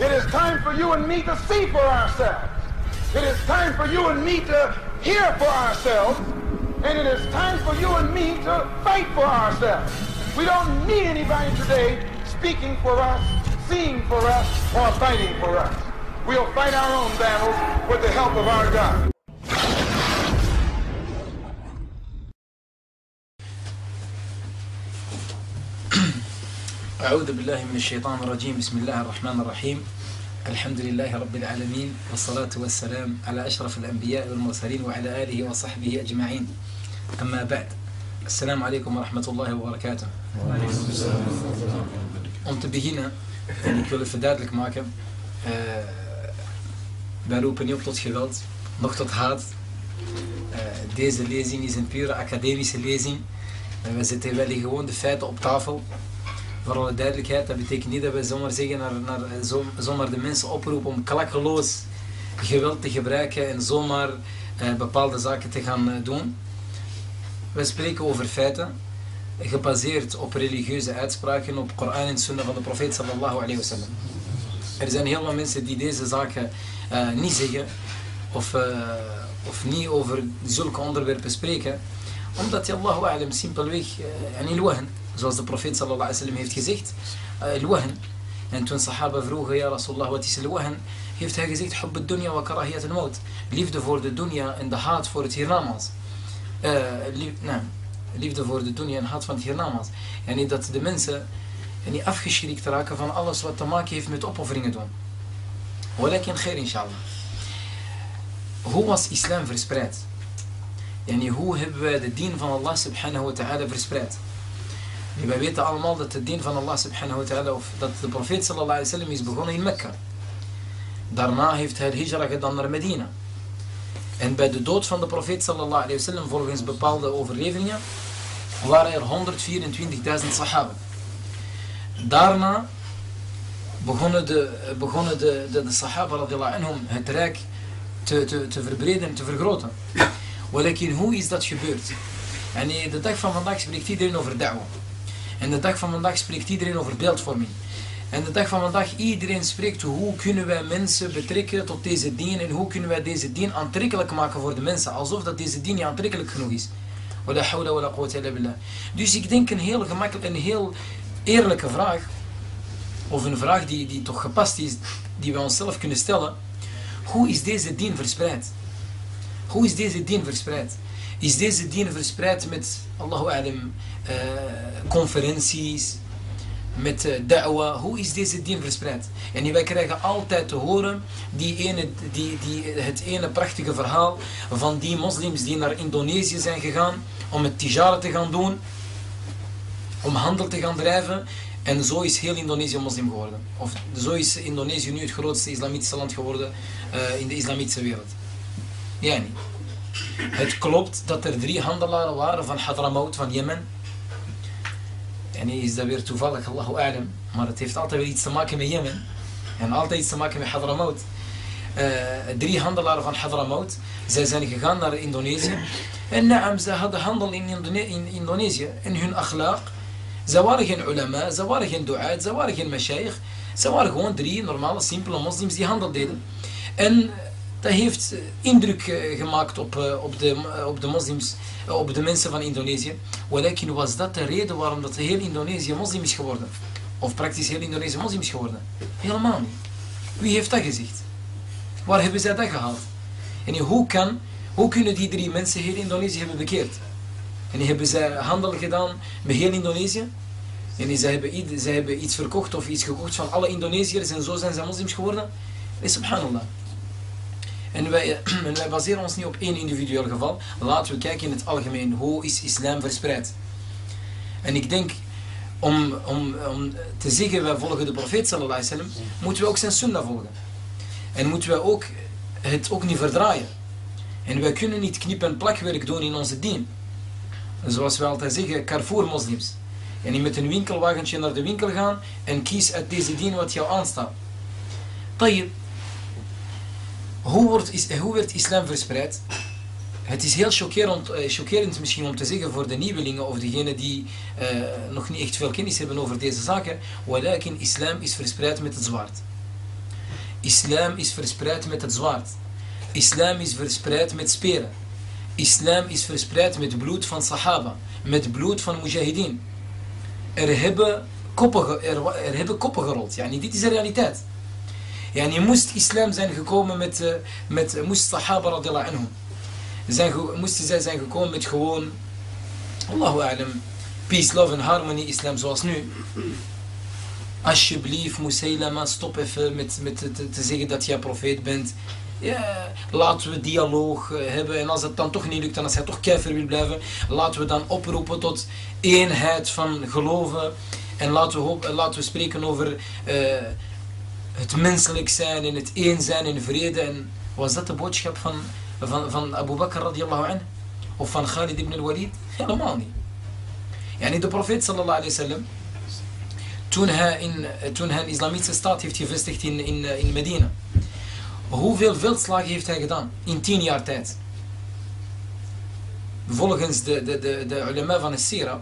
It is time for you and me to see for ourselves. It is time for you and me to hear for ourselves. And it is time for you and me to fight for ourselves. We don't need anybody today speaking for us, seeing for us, or fighting for us. We'll fight our own battles with the help of our God. أعوذ بالله من الشيطان الرجيم بسم الله الرحمن الرحيم الحمد لله رب العالمين والصلاة والسلام على أشرف الأنبياء والمرسلين وعلى آله وصحبه أجمعين أما بعد السلام عليكم ورحمة الله وبركاته Om te beginnen, en ik wil het verduidelijk maken, uh, wij roepen niet op tot geweld, nog tot haat. Uh, deze lezing is een pure academische lezing. We zetten wel gewoon de feiten op tafel. Voor alle duidelijkheid, dat betekent niet dat we zomaar zeggen naar, naar zomaar de mensen oproepen om klakkeloos geweld te gebruiken en zomaar eh, bepaalde zaken te gaan eh, doen. We spreken over feiten, gebaseerd op religieuze uitspraken, op Koran en Sunnah van de profeet sallallahu alayhi. Er zijn heel veel mensen die deze zaken uh, niet zeggen of, uh, of niet over zulke onderwerpen spreken, omdat je Allahu simpelweg uh, in wahan Zoals de profeet sallallahu alaihi wasallam heeft gezegd, al-wahan. En toen sahaba vroegen, ja Rasulullah, wat is al-wahan? Heeft hij gezegd, hub dunya wa karahiyat al-maut. Liefde voor de dunya en de haat voor het hiernamaals. Uh, lief, nou, liefde voor de dunya en haat van het hiernamaals. En niet dat de mensen niet afgeschrikt raken van alles wat te maken heeft met opofferingen doen. Walakin khair inshallah. Hoe was islam verspreid? En hoe hebben wij de dien van Allah subhanahu wa ta'ala verspreid? En wij weten allemaal dat de dien van Allah subhanahu wa ta'ala, of dat de profeet sallallahu alayhi wa sallam is begonnen in Mekka. Daarna heeft hij hijra gedaan naar Medina. En bij de dood van de profeet sallallahu alayhi wa sallam, volgens bepaalde overleveringen, waren er 124.000 sahaba. Daarna begonnen de, begonnen de, de, sahaba radiallahu anhum het rijk te, te, te verbreden en te vergroten. Walakin, hoe is dat gebeurd? En de dag van vandaag spreekt iedereen over da'wah. En de dag van vandaag spreekt iedereen over beeldvorming. En de dag van vandaag iedereen spreekt hoe kunnen wij mensen betrekken tot deze dien en hoe kunnen wij deze dien aantrekkelijk maken voor de mensen. Alsof dat deze dien niet aantrekkelijk genoeg is. Dus ik denk een heel gemakkelijk, een heel eerlijke vraag. Of een vraag die, die toch gepast is, die we onszelf kunnen stellen. Hoe is deze dien verspreid? Hoe is deze dien verspreid? Is deze dien verspreid met, Allahu Alam, uh, conferenties, met uh, da'wa. Hoe is deze dien verspreid? En wij krijgen altijd te horen die ene, die, die, het ene prachtige verhaal van die moslims die naar Indonesië zijn gegaan om het tijara te gaan doen, om handel te gaan drijven. En zo is heel Indonesië moslim geworden. Of zo is Indonesië nu het grootste islamitische land geworden uh, in de islamitische wereld. Ja, niet. Het klopt dat er drie handelaren waren van Hadramaut van Jemen. En is dat weer toevallig, Allahu A'lam. Maar het heeft altijd weer iets te maken met Jemen. En altijd iets te maken met Hadramaut. Uh, drie handelaren van Hadramaut. Zij zijn gegaan naar Indonesië. En naam, ze hadden handel in, in Indonesië. En hun akhlaaq. Ze waren geen ulama, ze waren geen du'aat, ze waren geen mashaykh. Ze waren gewoon drie normale, simpele moslims die handel deden. En dat heeft indruk gemaakt op, op, de, op de moslims, op de mensen van Indonesië. Was dat de reden waarom dat heel Indonesië moslim is geworden? Of praktisch heel Indonesië moslim is geworden? Helemaal niet. Wie heeft dat gezegd? Waar hebben zij dat gehaald? En hoe, kan, hoe kunnen die drie mensen heel Indonesië hebben bekeerd? En hebben zij handel gedaan met heel Indonesië? En zij hebben, zij iets verkocht of iets gekocht van alle Indonesiërs en zo zijn zij moslims geworden? Subhanallah. En wij, en wij baseren ons niet op één individueel geval. Laten we kijken in het algemeen. Hoe is islam verspreid? En ik denk, om, om, om te zeggen wij volgen de profeet sallallahu alaihi wasallam, moeten we ook zijn sunnah volgen. En moeten we ook het ook niet verdraaien. En wij kunnen niet knip- en plakwerk doen in onze dien. Zoals we altijd zeggen, Carrefour moslims. En niet met een winkelwagentje naar de winkel gaan en kies uit deze dien wat jou aanstaat. Tayyip, hoe, wordt, is, hoe werd islam verspreid? Het is heel chockerend, uh, chockerend misschien om te zeggen voor de nieuwelingen of degenen die uh, nog niet echt veel kennis hebben over deze zaken. Walakin islam is verspreid met het zwaard. Islam is verspreid met het zwaard. Islam is verspreid met speren. Islam is verspreid met bloed van sahaba. Met bloed van mujahideen. Er hebben koppen, er, er hebben koppen gerold. Yani, dit is de realiteit. Yani, moest islam zijn gekomen met, uh, met moest sahaba radiallahu anhum. Zijn, moesten zij zijn gekomen met gewoon, Allahu a'lam, peace, love en harmony islam zoals nu. Alsjeblieft, Musaylama, stop even met, met te, zeggen dat jij profeet bent. Ja, laten we dialoog eh, hebben. En als het dan toch niet lukt, en als hij toch keifer wil blijven, laten we dan oproepen tot eenheid van geloven. En laten we, laten we spreken over uh, het menselijk zijn en het één zijn in vrede. En was dat de boodschap van, van, van Abu Bakr radiallahu anhu? Of van Khalid ibn al-Walid? Helemaal niet. De profeet sallallahu alayhi wa sallam, toen hij, in, toen hij een islamitische staat heeft gevestigd in, in, in Medina. Hoeveel veldslagen heeft hij gedaan in tien jaar tijd? Volgens de, de, de, de ulama van de Sira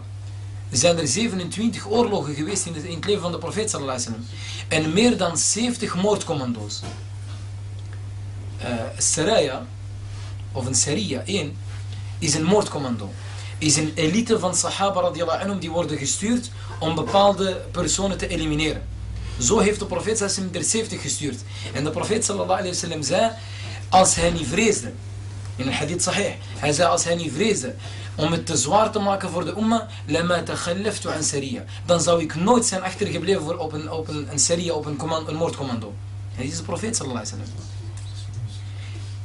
zijn er 27 oorlogen geweest in het, leven van de profeet sallallahu. En meer dan 70 moordcommando's. Uh, Saraya, of een Saria 1, is een moordcommando. Is een elite van Sahaba radiallahu anhum die worden gestuurd om bepaalde personen te elimineren. Zo heeft de profeet sallallahu er 70 gestuurd. En de profeet sallallahu wasallam zei, als hij niet vreesde, in een hadith sahih, hij zei als hij niet vreesde om het te zwaar te maken voor de umma, lama an sariya. Dan zou ik nooit zijn achtergebleven voor op een, op een, een op een, command, een moordcommando. En dit is de profeet sallallahu alaihi wasallam.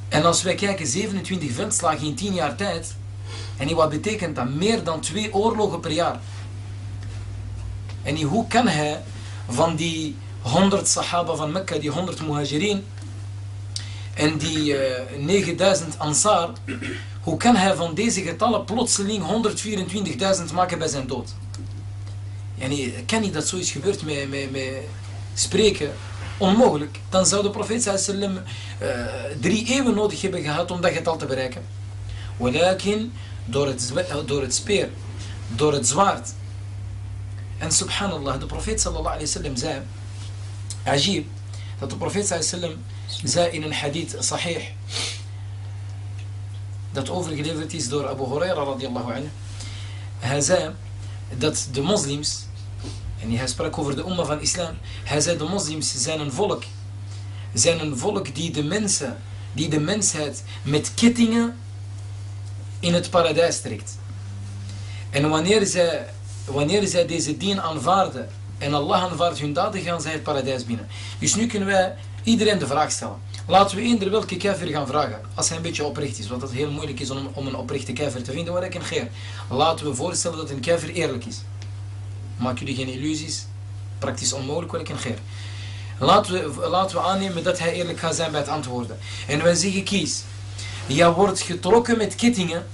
En als wij kijken, 27 veldslagen in 10 jaar tijd, en wat betekent dat? Meer dan twee oorlogen per jaar. En hoe kan hij van die 100 sahaba van Mekka, die 100 muhajirin en die uh, eh, 9000 ansar, hoe kan hij van deze getallen plotseling 124.000 maken bij zijn dood? En kan niet dat zoiets gebeurt met, met, met spreken? Onmogelijk. Dan zou de profeet sallam uh, drie eeuwen nodig hebben gehad om dat getal te bereiken. Walakin door het, door het speer, door het zwaard, en subhanallah, de profeet sallallahu alayhi wasallam zei, ajib, dat de profeet sallallahu alayhi zei in een hadith sahih, dat overgeleverd is door Abu Huraira radiallahu anhu. Hij zei dat de moslims, en hij sprak over de umma van islam, hij zei de moslims zijn een volk, zijn een volk die de mensen, die de mensheid met kettingen in het paradijs trekt. En wanneer zij wanneer zij deze dien aanvaarden en Allah aanvaardt hun daden, gaan zij het paradijs binnen. Dus nu kunnen wij iedereen de vraag stellen. Laten we eender welke kafir gaan vragen, als hij een beetje oprecht is, want het heel moeilijk is om, een oprechte kafir te vinden, waar ik een geer. Laten we voorstellen dat een kafir eerlijk is. Maak jullie geen illusies, praktisch onmogelijk, waar ik een geer. Laten we, laten we aannemen dat hij eerlijk gaat zijn bij het antwoorden. En wij zeggen kies, jij wordt getrokken met kettingen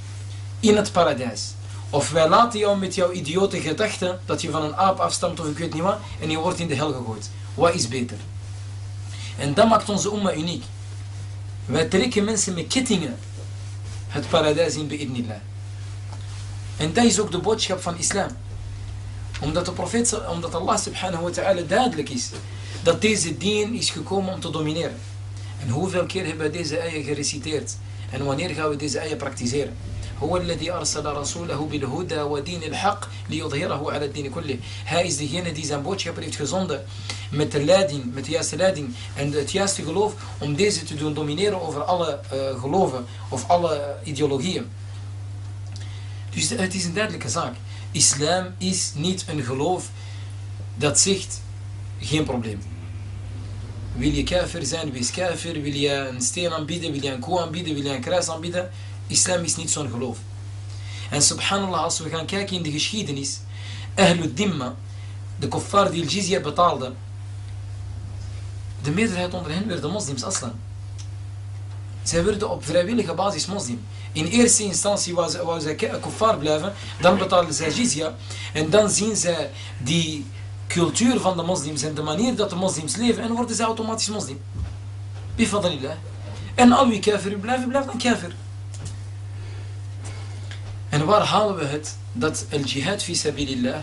in het paradijs. Of wij laten jou met jouw idiote gedachten dat je van een aap afstamt of ik weet niet wat en je wordt in de hel gegooid. Wat is beter? En dat maakt onze umma uniek. Wij trekken mensen met kettingen het paradijs in bi'idnillah. En dat is ook de boodschap van islam. Omdat, de profeet, omdat Allah subhanahu wa ta'ala duidelijk is dat deze dien is gekomen om te domineren. En hoeveel keer hebben we deze eieren gereciteerd? En wanneer gaan we deze eieren praktiseren? هو الذي أرسل رسوله بالهدى ودين الحق ليظهره على الدين كله. Hij is degene die zijn boodschapper heeft gezonden met de leiding, met de juiste leiding en het juiste geloof om deze te doen domineren over alle uh, geloven of alle ideologieën. Dus het is een duidelijke zaak. Islam is niet een geloof dat zegt geen probleem. Wil je kafir zijn, wees kafir. Wil je een steen aanbieden, wil je een koe aanbieden, wil je een kruis aanbieden. Islam is niet zo'n geloof. En subhanallah, als we gaan kijken in de geschiedenis, Ahlul Dimma, de kuffar die al-jizya betaalden, de meerderheid onder hen werden moslims aslan. Zij werden op vrijwillige basis moslim. In eerste instantie wou zij, kuffar blijven, dan betaalden zij jizya, en dan zien zij die cultuur van de moslims en de manier dat de moslims leven, en worden zij automatisch moslim. Bifadalillah. En al wie kafir blijven, blijft dan. En waar halen we het dat el jihad fi sabilillah,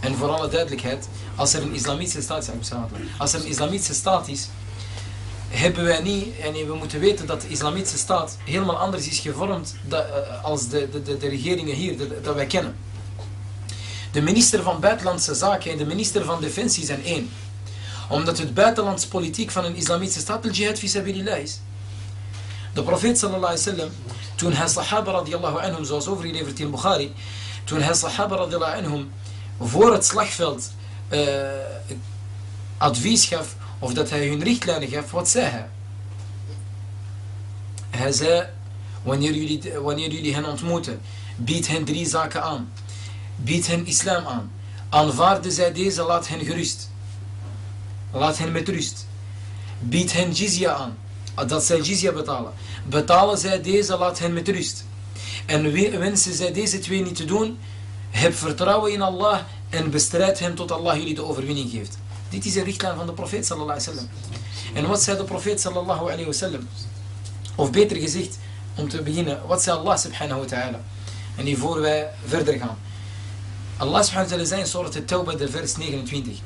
en voor alle duidelijkheid, als er een islamitische staat is, als er een islamitische staat is, hebben wij niet, en we moeten weten dat de islamitische staat helemaal anders is gevormd da, eh, als de, de, de, regeringen hier, dat wij kennen. De minister van Buitenlandse Zaken en de minister van Defensie zijn één. Omdat het buitenlandse politiek van een islamitische staat de jihad fisabilillah is. De profeet sallallahu alaihi wasallam, toen hij sahaba radiallahu anhum, zoals overgeleverd in Bukhari, toen hij sahaba radiallahu anhum voor het slagveld uh, advies gaf, of dat hij hun richtlijnen gaf, wat zei hij? Hij zei, wanneer jullie, wanneer jullie hen ontmoeten, bied hen drie zaken aan. Bied hen islam aan. Aanvaarden zij deze, laat hen gerust. Laat hen met rust. Bied hen jizya aan. Dat zij jizya betalen. Betalen zij deze, laat hen met rust. En wensen zij deze twee niet te doen, heb vertrouwen in Allah en bestrijd hem tot Allah jullie de overwinning geeft. Dit is een richtlijn van de profeet sallallahu alaihi wasallam. En wat zei de profeet sallallahu alaihi wasallam? Of beter gezegd, om te beginnen, wat zei Allah subhanahu wa ta'ala? En hiervoor wij verder gaan. Allah subhanahu wa ta'ala zei in Surah At-Tawbah, de vers 29.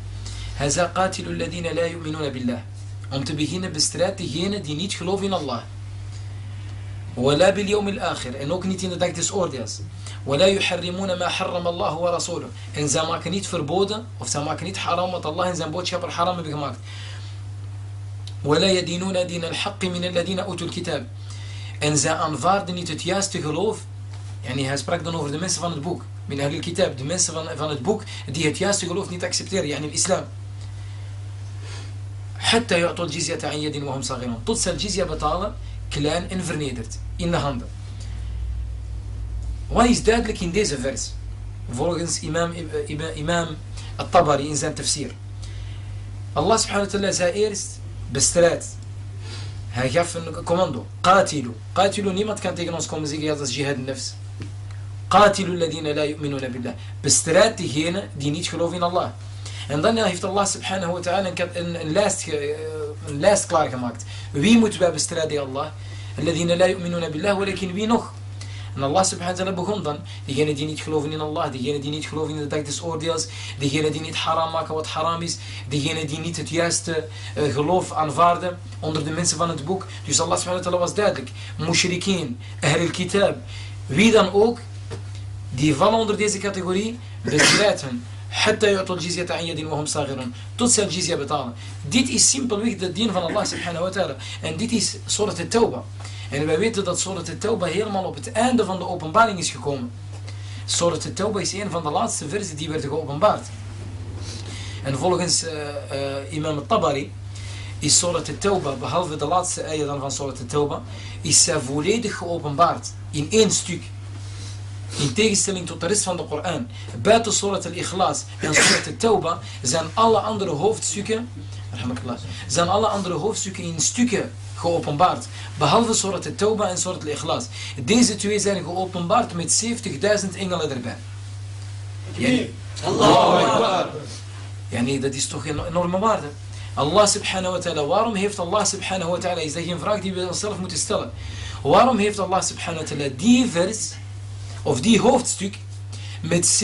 Hij zei, قاتلوا الذين لا يؤمنون بالله. Om te beginnen bestrijd degene die niet geloven in Allah. ولا باليوم الآخر. انو كنيتي نداك ديس اورديانس ولا يحرمون ما حرم الله ورسوله. ان زعما كنيت فربوده أو زعما كنيت حرام الله ان زعما بوتشاب الحرام بكماك ولا يدينون دين الحق من الذين أوتوا الكتاب. ان زا انفارد نيت تياس تغلوف يعني هاز براك دون اوفر دمنس فان البوك من أهل الكتاب دمنس فان فان البوك دي تياس تغلوف نيت أكسبتير يعني الإسلام. حتى يعطوا الجزية عن يد وهم صاغرون. تطس الجزية بطالة klein en vernederd, in de handen. Wat is duidelijk in deze vers? Volgens imam, imam al-Tabari in zijn tafsir. Allah subhanahu wa ta'ala zei eerst, bestrijd. Hij gaf een commando. Qatilu. Qatilu, niemand kan tegen ons komen zeggen, dat is jihad nefs. Qatilu alladhina la yu'minuna billah. Bestrijd diegenen die niet geloven in Allah. En dan heeft Allah subhanahu wa ta'ala een, een, lijst, een lijst klaargemaakt. Wie moeten wij bestrijden, Allah? Alladhina la yu'minuna billah, walakin wie nog? En Allah subhanahu wa ta'ala begon dan. Diegenen die niet geloven in Allah, diegenen die niet geloven in de dag des oordeels, diegenen die niet haram maken wat haram is, diegenen die niet het juiste uh, geloof aanvaarden onder de mensen van het boek. Dus Allah subhanahu wa ta'ala was duidelijk. Mushrikeen, Ahl al-Kitab, wie dan ook, die vallen onder deze categorie, bestrijd hen. Tot ze jizya betalen. Dit is simpelweg de dien van Allah subhanahu wa ta'ala. En dit is Surat al-Tawbah. En wij weten dat Surat al-Tawbah helemaal op het einde van de openbaring is gekomen. Surat al-Tawbah is een van de laatste versen die werden geopenbaard. En volgens uh, uh, imam al-Tabari is Surat al-Tawbah, behalve de laatste eieren van Surat al-Tawbah, is zij volledig geopenbaard in één stuk. In tegenstelling tot de rest van de Koran. Buiten Surat al-Ikhlas en Surat al-Tawbah zijn alle andere hoofdstukken zijn alle andere hoofdstukken in stukken geopenbaard. Behalve Surat al-Tawbah en Surat al-Ikhlas. Deze twee zijn geopenbaard met 70.000 engelen erbij. Yani, Allahu Akbar. Yani, dat is toch een enorme waarde. Allah subhanahu wa ta'ala, waarom heeft Allah subhanahu wa ta'ala, is dat geen vraag die we onszelf moeten stellen. Waarom heeft Allah subhanahu wa ta'ala die vers, of die hoofdstuk, met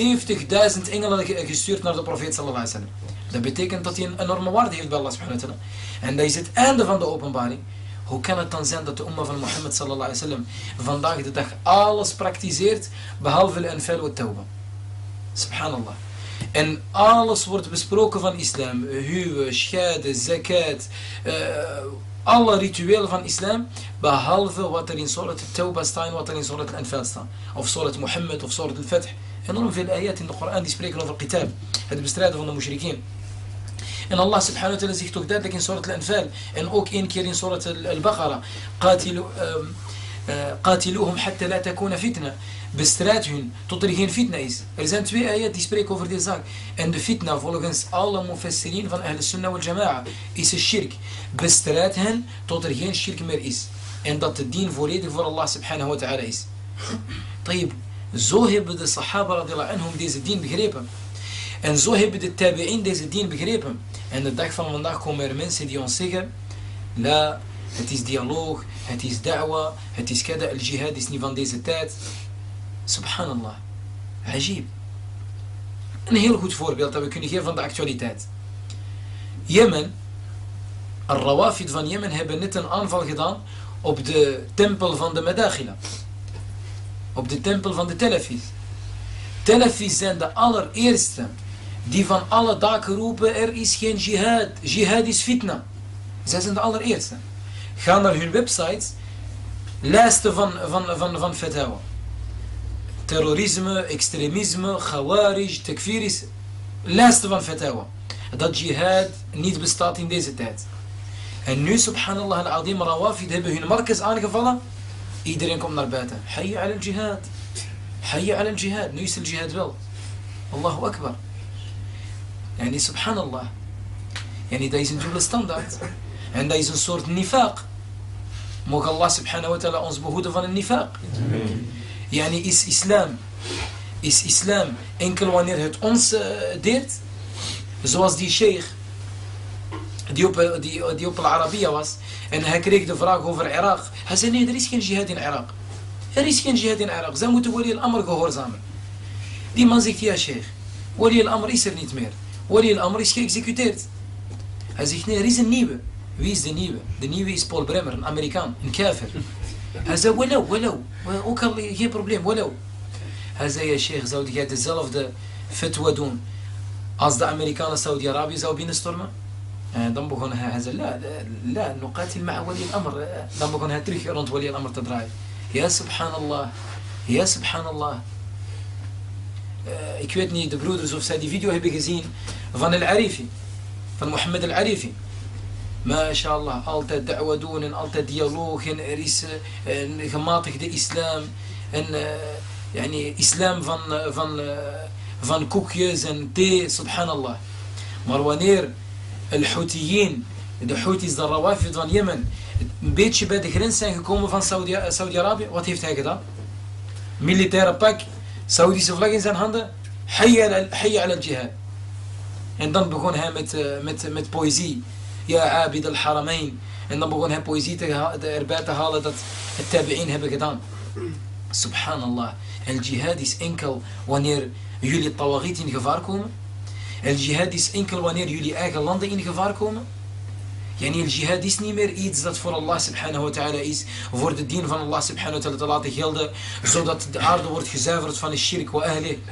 70.000 engelen gestuurd naar de profeet sallallahu alaihi? Dat betekent dat hij een enorme waarde heeft bij Allah subhanahu wa. En dat is het einde van de openbaring. Hoe kan het dan zijn dat de umma van Mohammed sallallahu alaihi vandaag de dag alles praktiseert behalve de anfal wa tawbah? Subhanallah. En alles wordt besproken van islam. Huwen, scheiden, zakat, uh, alle rituelen van islam, behalve wat er in Surat al-Tawbah staat en wat er in Surat al-Anfal staat. Of Surat Mohammed of Surat al-Fath. Enorm veel ayat in de Koran die spreken over qitab. Het bestrijden van de mushrikeen. En Allah subhanahu wa ta'ala zegt ook duidelijk in Surat al-Anfal. En ook één keer in Surat al-Baqarah. قاتلوهم حتى لا تكون فتنة bestrijd hun tot er geen fitna is. Er zijn twee ayat die spreken over deze zaak. En de fitna volgens alle mufassirin van Ahl Sunnah wal Jama'a is een shirk. Bestrijd hen tot er geen shirk meer is. En dat de dien volledig voor Allah subhanahu wa ta'ala is. Tayyib, zo hebben de sahaba radiallahu anhum deze dien begrepen. En zo hebben de tabi'in deze dien begrepen. En de dag van vandaag komen er mensen die ons zeggen... La, het is dialoog, het is da'wa, het is kada, al-jihad is niet van deze tijd. Subhanallah. Ajib. Een heel goed voorbeeld dat we kunnen geven van de actualiteit. Jemen Al-Rawafid van Jemen hebben net een aanval gedaan op de tempel van de Madakhila. Op de tempel van de Telefis. Telefis zijn de allereerste die van alle daken roepen, er is geen jihad. Jihad is fitna. Zij zijn de allereerste. Ga naar hun websites, lijsten van, van, van, van fatawa. Terrorisme, extremisme, khawarij, tekfiris, lijsten van fatawa. Dat jihad niet bestaat in deze tijd. En nu, subhanallah al-azim, Rawafid hebben hun markers aangevallen. Iedereen komt naar buiten. Hayya al-jihad. Hayya al-jihad. Nu is het jihad wel. Allahu akbar. Yani subhanallah. Yani dat is een dubbele standaard. En dat is een soort nifaq. Mogen Allah subhanahu wa ta'ala ons behoeden van een nifaq. Yani is islam. Is islam enkel wanneer het ons uh. Zoals die sheikh. Die op, die, die op Al-Arabiya was. En hij kreeg de vraag over Irak. Hij zei nee er is geen jihad in Irak. Er is geen jihad in Irak. Zij moeten Wali al-Amr gehoorzamen. Die man zegt ja sheikh. Wali al-Amr is er niet meer. Wali al-Amr is geëxecuteerd. Hij zegt nee er is een nieuwe. Wie is de nieuwe? De nieuwe is Paul Bremer, een Amerikaan, een kafir. Hij zei, wauw, wauw, ook al geen probleem, wauw. Hij zei, ja sheikh, zou jij dezelfde fatwa doen als de Amerikanen Saudi-Arabië zou binnenstormen? En dan begon hij, hij zei, la, la, nuqatil ma'a wali al-amr. Dan begon hij terug rond wali al-amr te draaien. Ja, subhanallah. Ja, subhanallah. Uh, ik weet niet, de broeders of zij die video hebben gezien van Al-Arifi. Van Mohammed Al-Arifi. MashaAllah, altijd da'wa doen en altijd dialoog en er is uh, een gematigde islam en uh, yani islam van, uh, van, van koekjes en thee, subhanallah. Maar wanneer al-Houthiyyin, de Houthis, de Rawafid van Jemen, een beetje bij de grens zijn gekomen van Saudi-Arabië, wat heeft hij gedaan? Militaire pak, Saudische vlag in zijn handen, hayya al-jihad. En dan begon hij met, met, met poëzie. Ja, Abid al-Haramain. En dan begon hij poëzie te, erbij te halen dat het tabi'in hebben gedaan. Subhanallah. El jihad is enkel wanneer jullie tawagit in gevaar komen. El jihad is enkel wanneer jullie eigen landen in gevaar komen. Yani el jihad is niet meer iets dat voor Allah subhanahu wa ta'ala is. Voor de dien van Allah subhanahu wa ta'ala te laten gelden. Zodat de aarde wordt gezuiverd van de shirk wa ahli.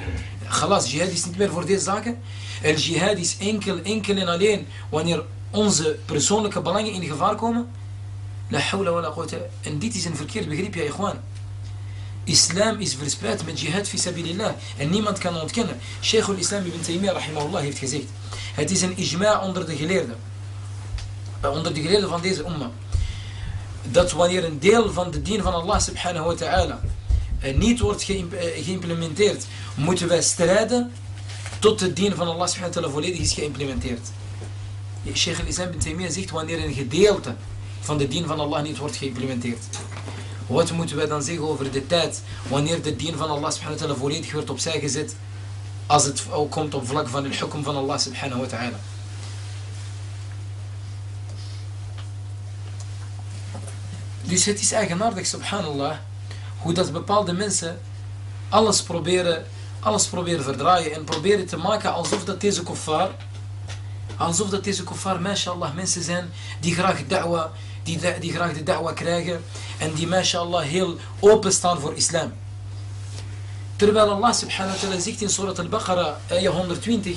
Jihad is niet meer voor deze zaken. El jihad is enkel, enkel en alleen wanneer onze persoonlijke belangen in gevaar komen. La hawla. En dit is een verkeerd begrip, ja ikhwan. Islam is verspreid met jihad fi sabilillah. En niemand kan ontkennen. Sheikh al-Islam ibn Taymiyyah rahimahullah heeft gezegd. Het is een ijma onder de geleerden. Onder de geleerden van deze umma. Dat wanneer een deel van de dien van Allah subhanahu wa ta'ala niet wordt geïmplementeerd, moeten wij strijden tot de dien van Allah subhanahu wa ta'ala volledig is geïmplementeerd. Sheikh al-Islam bin Taymiyyah zegt wanneer een gedeelte van de dien van Allah niet wordt geïmplementeerd. Wat moeten wij dan zeggen over de tijd wanneer de dien van Allah subhanahu wa ta'ala volledig wordt opzij gezet als het ook komt op vlak van het hukum van Allah subhanahu wa ta'ala. Dus het is eigenaardig subhanallah hoe dat bepaalde mensen alles proberen, alles proberen verdraaien en proberen te maken alsof dat deze kuffar أنظف دا تيزو كفار ما شاء الله من سيزان دي غراك الدعوة دي دي غراك الدعوة كراك ان دي ما شاء الله هيل اوبن ستار فور إسلام. تربال الله سبحانه وتعالى زيكتين سورة البقرة آية 120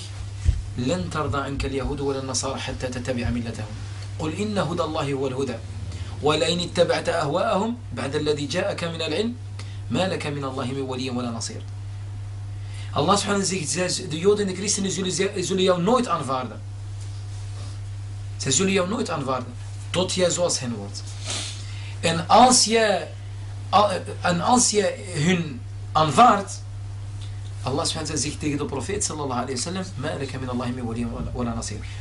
لن ترضى عنك اليهود ولا النصارى حتى تتبع ملتهم. قل إن هدى الله هو الهدى. ولئن اتبعت أهواءهم بعد الذي جاءك من العلم ما لك من الله من ولي ولا نصير. الله سبحانه وتعالى زيكت زيكت زيكت زيكت زيكت زيكت زيكت زيكت زيكت Zij zullen jou nooit aanvaarden. Tot jij zoals hen wordt. En als je, en als je hun aanvaardt. Allah subhanahu zegt tegen de profeet sallallahu alayhi wa sallam.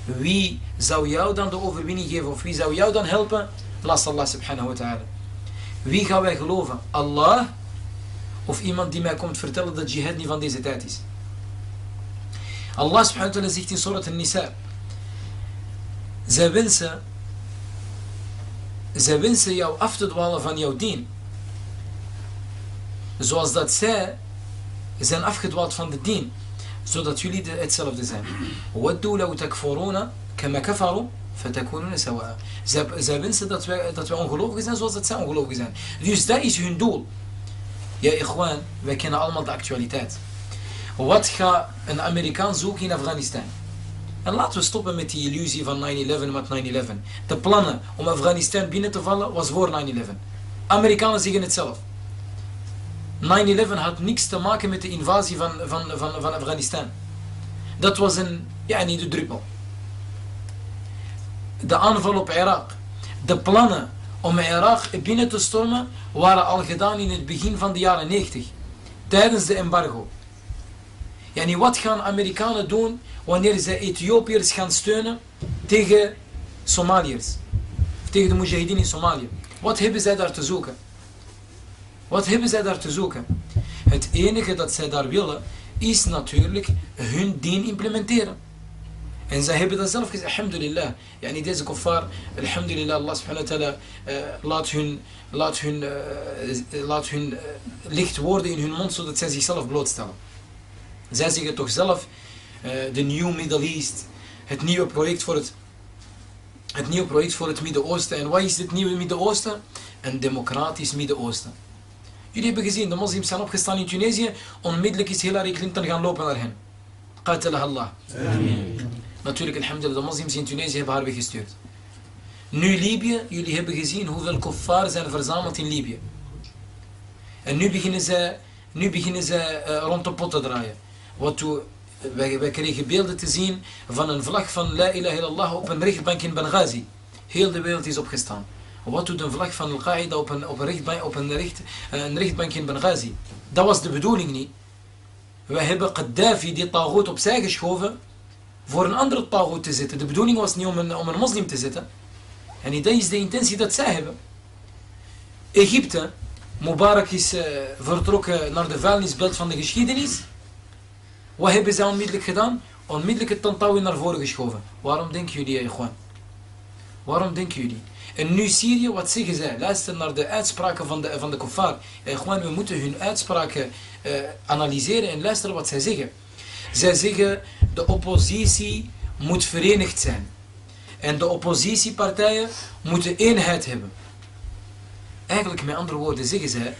Wie zou jou dan de overwinning geven? Of wie zou jou dan helpen? Last Allah subhanahu wa ta'ala. Wie gaan wij geloven? Allah? Of iemand die mij komt vertellen dat jihad niet van deze tijd is? Allah subhanahu wa ta'ala zegt in surat al-Nisa. Zij wensen, zij wensen jou af te dwalen van jouw dien. Zoals dat zij zijn afgedwaald van de dien. Zodat jullie hetzelfde zijn. وَدُّوا لَوْ تَكْفُرُونَ كَمَا كَفَرُوا فَتَكُونُونَ سَوَاءً Zij, zij wensen dat wij, dat wij ongelovigen zijn zoals dat zij ongelovigen zijn. Dus dat is hun doel. Ja, ikhwan, wij kennen allemaal de actualiteit. Wat gaat een Amerikaan zoeken in Afghanistan? En laten we stoppen met die illusie van 9-11 met 9-11. De plannen om Afghanistan binnen te vallen was voor 9-11. Amerikanen zeggen het zelf. 9-11 had niks te maken met de invasie van, van, van, van Afghanistan. Dat was een, ja, niet de druppel. De aanval op Irak. De plannen om Irak binnen te stormen waren al gedaan in het begin van de jaren 90. Tijdens de embargo. Yani wat gaan Amerikanen doen wanneer ze Ethiopiërs gaan steunen tegen Somaliërs? Tegen de mujahideen in Somalië. Wat hebben zij daar te zoeken? Wat hebben zij daar te zoeken? Het enige dat zij daar willen is natuurlijk hun dien implementeren. En zij hebben dat zelf gezegd, alhamdulillah. Yani deze kuffar, alhamdulillah, Allah subhanahu wa ta'ala uh, laat hun, laat hun, uh, laat hun licht worden in hun mond, zodat zij zichzelf blootstellen. Zij zeggen toch zelf, de New Middle East, het nieuwe project voor het, het nieuwe project voor het Midden-Oosten. En wat is dit nieuwe Midden-Oosten? Een democratisch Midden-Oosten. Jullie hebben gezien, de moslims zijn opgestaan in Tunesië, onmiddellijk is Hillary Clinton gaan lopen naar hen. Qatalah Allah. Natuurlijk, alhamdulillah, de moslims in Tunesië hebben haar weggestuurd. Nu Libië, jullie hebben gezien hoeveel kuffar zijn verzameld in Libië. En nu beginnen ze, nu beginnen ze uh, rond de pot te draaien. Wat toe, wij, kregen beelden te zien van een vlag van La ilaha illallah op een rechtbank in Benghazi. Heel de wereld is opgestaan. Wat doet een vlag van Al-Qaeda op, een, op, een, rechtbank, op een, recht, een in Benghazi? Dat was de bedoeling niet. Wij hebben Gaddafi, die tagoot, opzij geschoven voor een andere tagoot te zitten. De bedoeling was niet om een, om een moslim te zitten. En dat is de intentie dat zij hebben. Egypte, Mubarak is uh, vertrokken naar de vuilnisbelt van de geschiedenis. Wat hebben zij onmiddellijk gedaan? Onmiddellijk het tantouw naar voren geschoven. Waarom denken jullie, Ikhwan? Waarom denken jullie? En nu Syrië, wat zeggen zij? Luister naar de uitspraken van de, van de. Gewoon, we moeten hun uitspraken uh, analyseren en luisteren wat zij zeggen. Zij zeggen, de oppositie moet verenigd zijn. En de oppositiepartijen moeten eenheid hebben. Eigenlijk, met andere woorden, zeggen zij,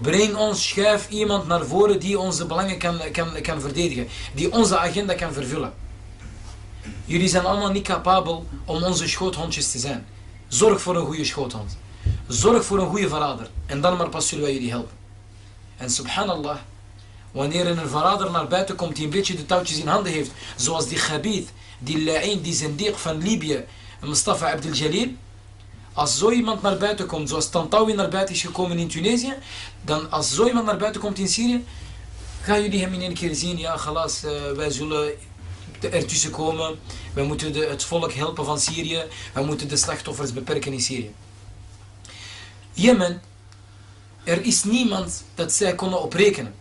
breng ons, schuif iemand naar voren die onze belangen kan, kan, kan verdedigen. Die onze agenda kan vervullen. Jullie zijn allemaal niet capabel om onze schoothondjes te zijn. Zorg voor een goede schoothond. Zorg voor een goede verrader. En dan maar pas zullen wij jullie helpen. En subhanallah, wanneer een verrader naar buiten komt die een beetje de touwtjes in handen heeft, zoals die Ghabith, die La'in, die zendiq van Libië, Mustafa Abdel Jalil, als zo iemand naar buiten komt, zoals Tantawi naar buiten is gekomen in Tunesië, dan als zo iemand naar buiten komt in Syrië, gaan jullie hem in één keer zien, ja, galas, uh, wij zullen ertussen komen. Wij moeten de, het volk helpen van Syrië. Wij moeten de slachtoffers beperken in Syrië. Jemen, er is niemand dat zij konden oprekenen.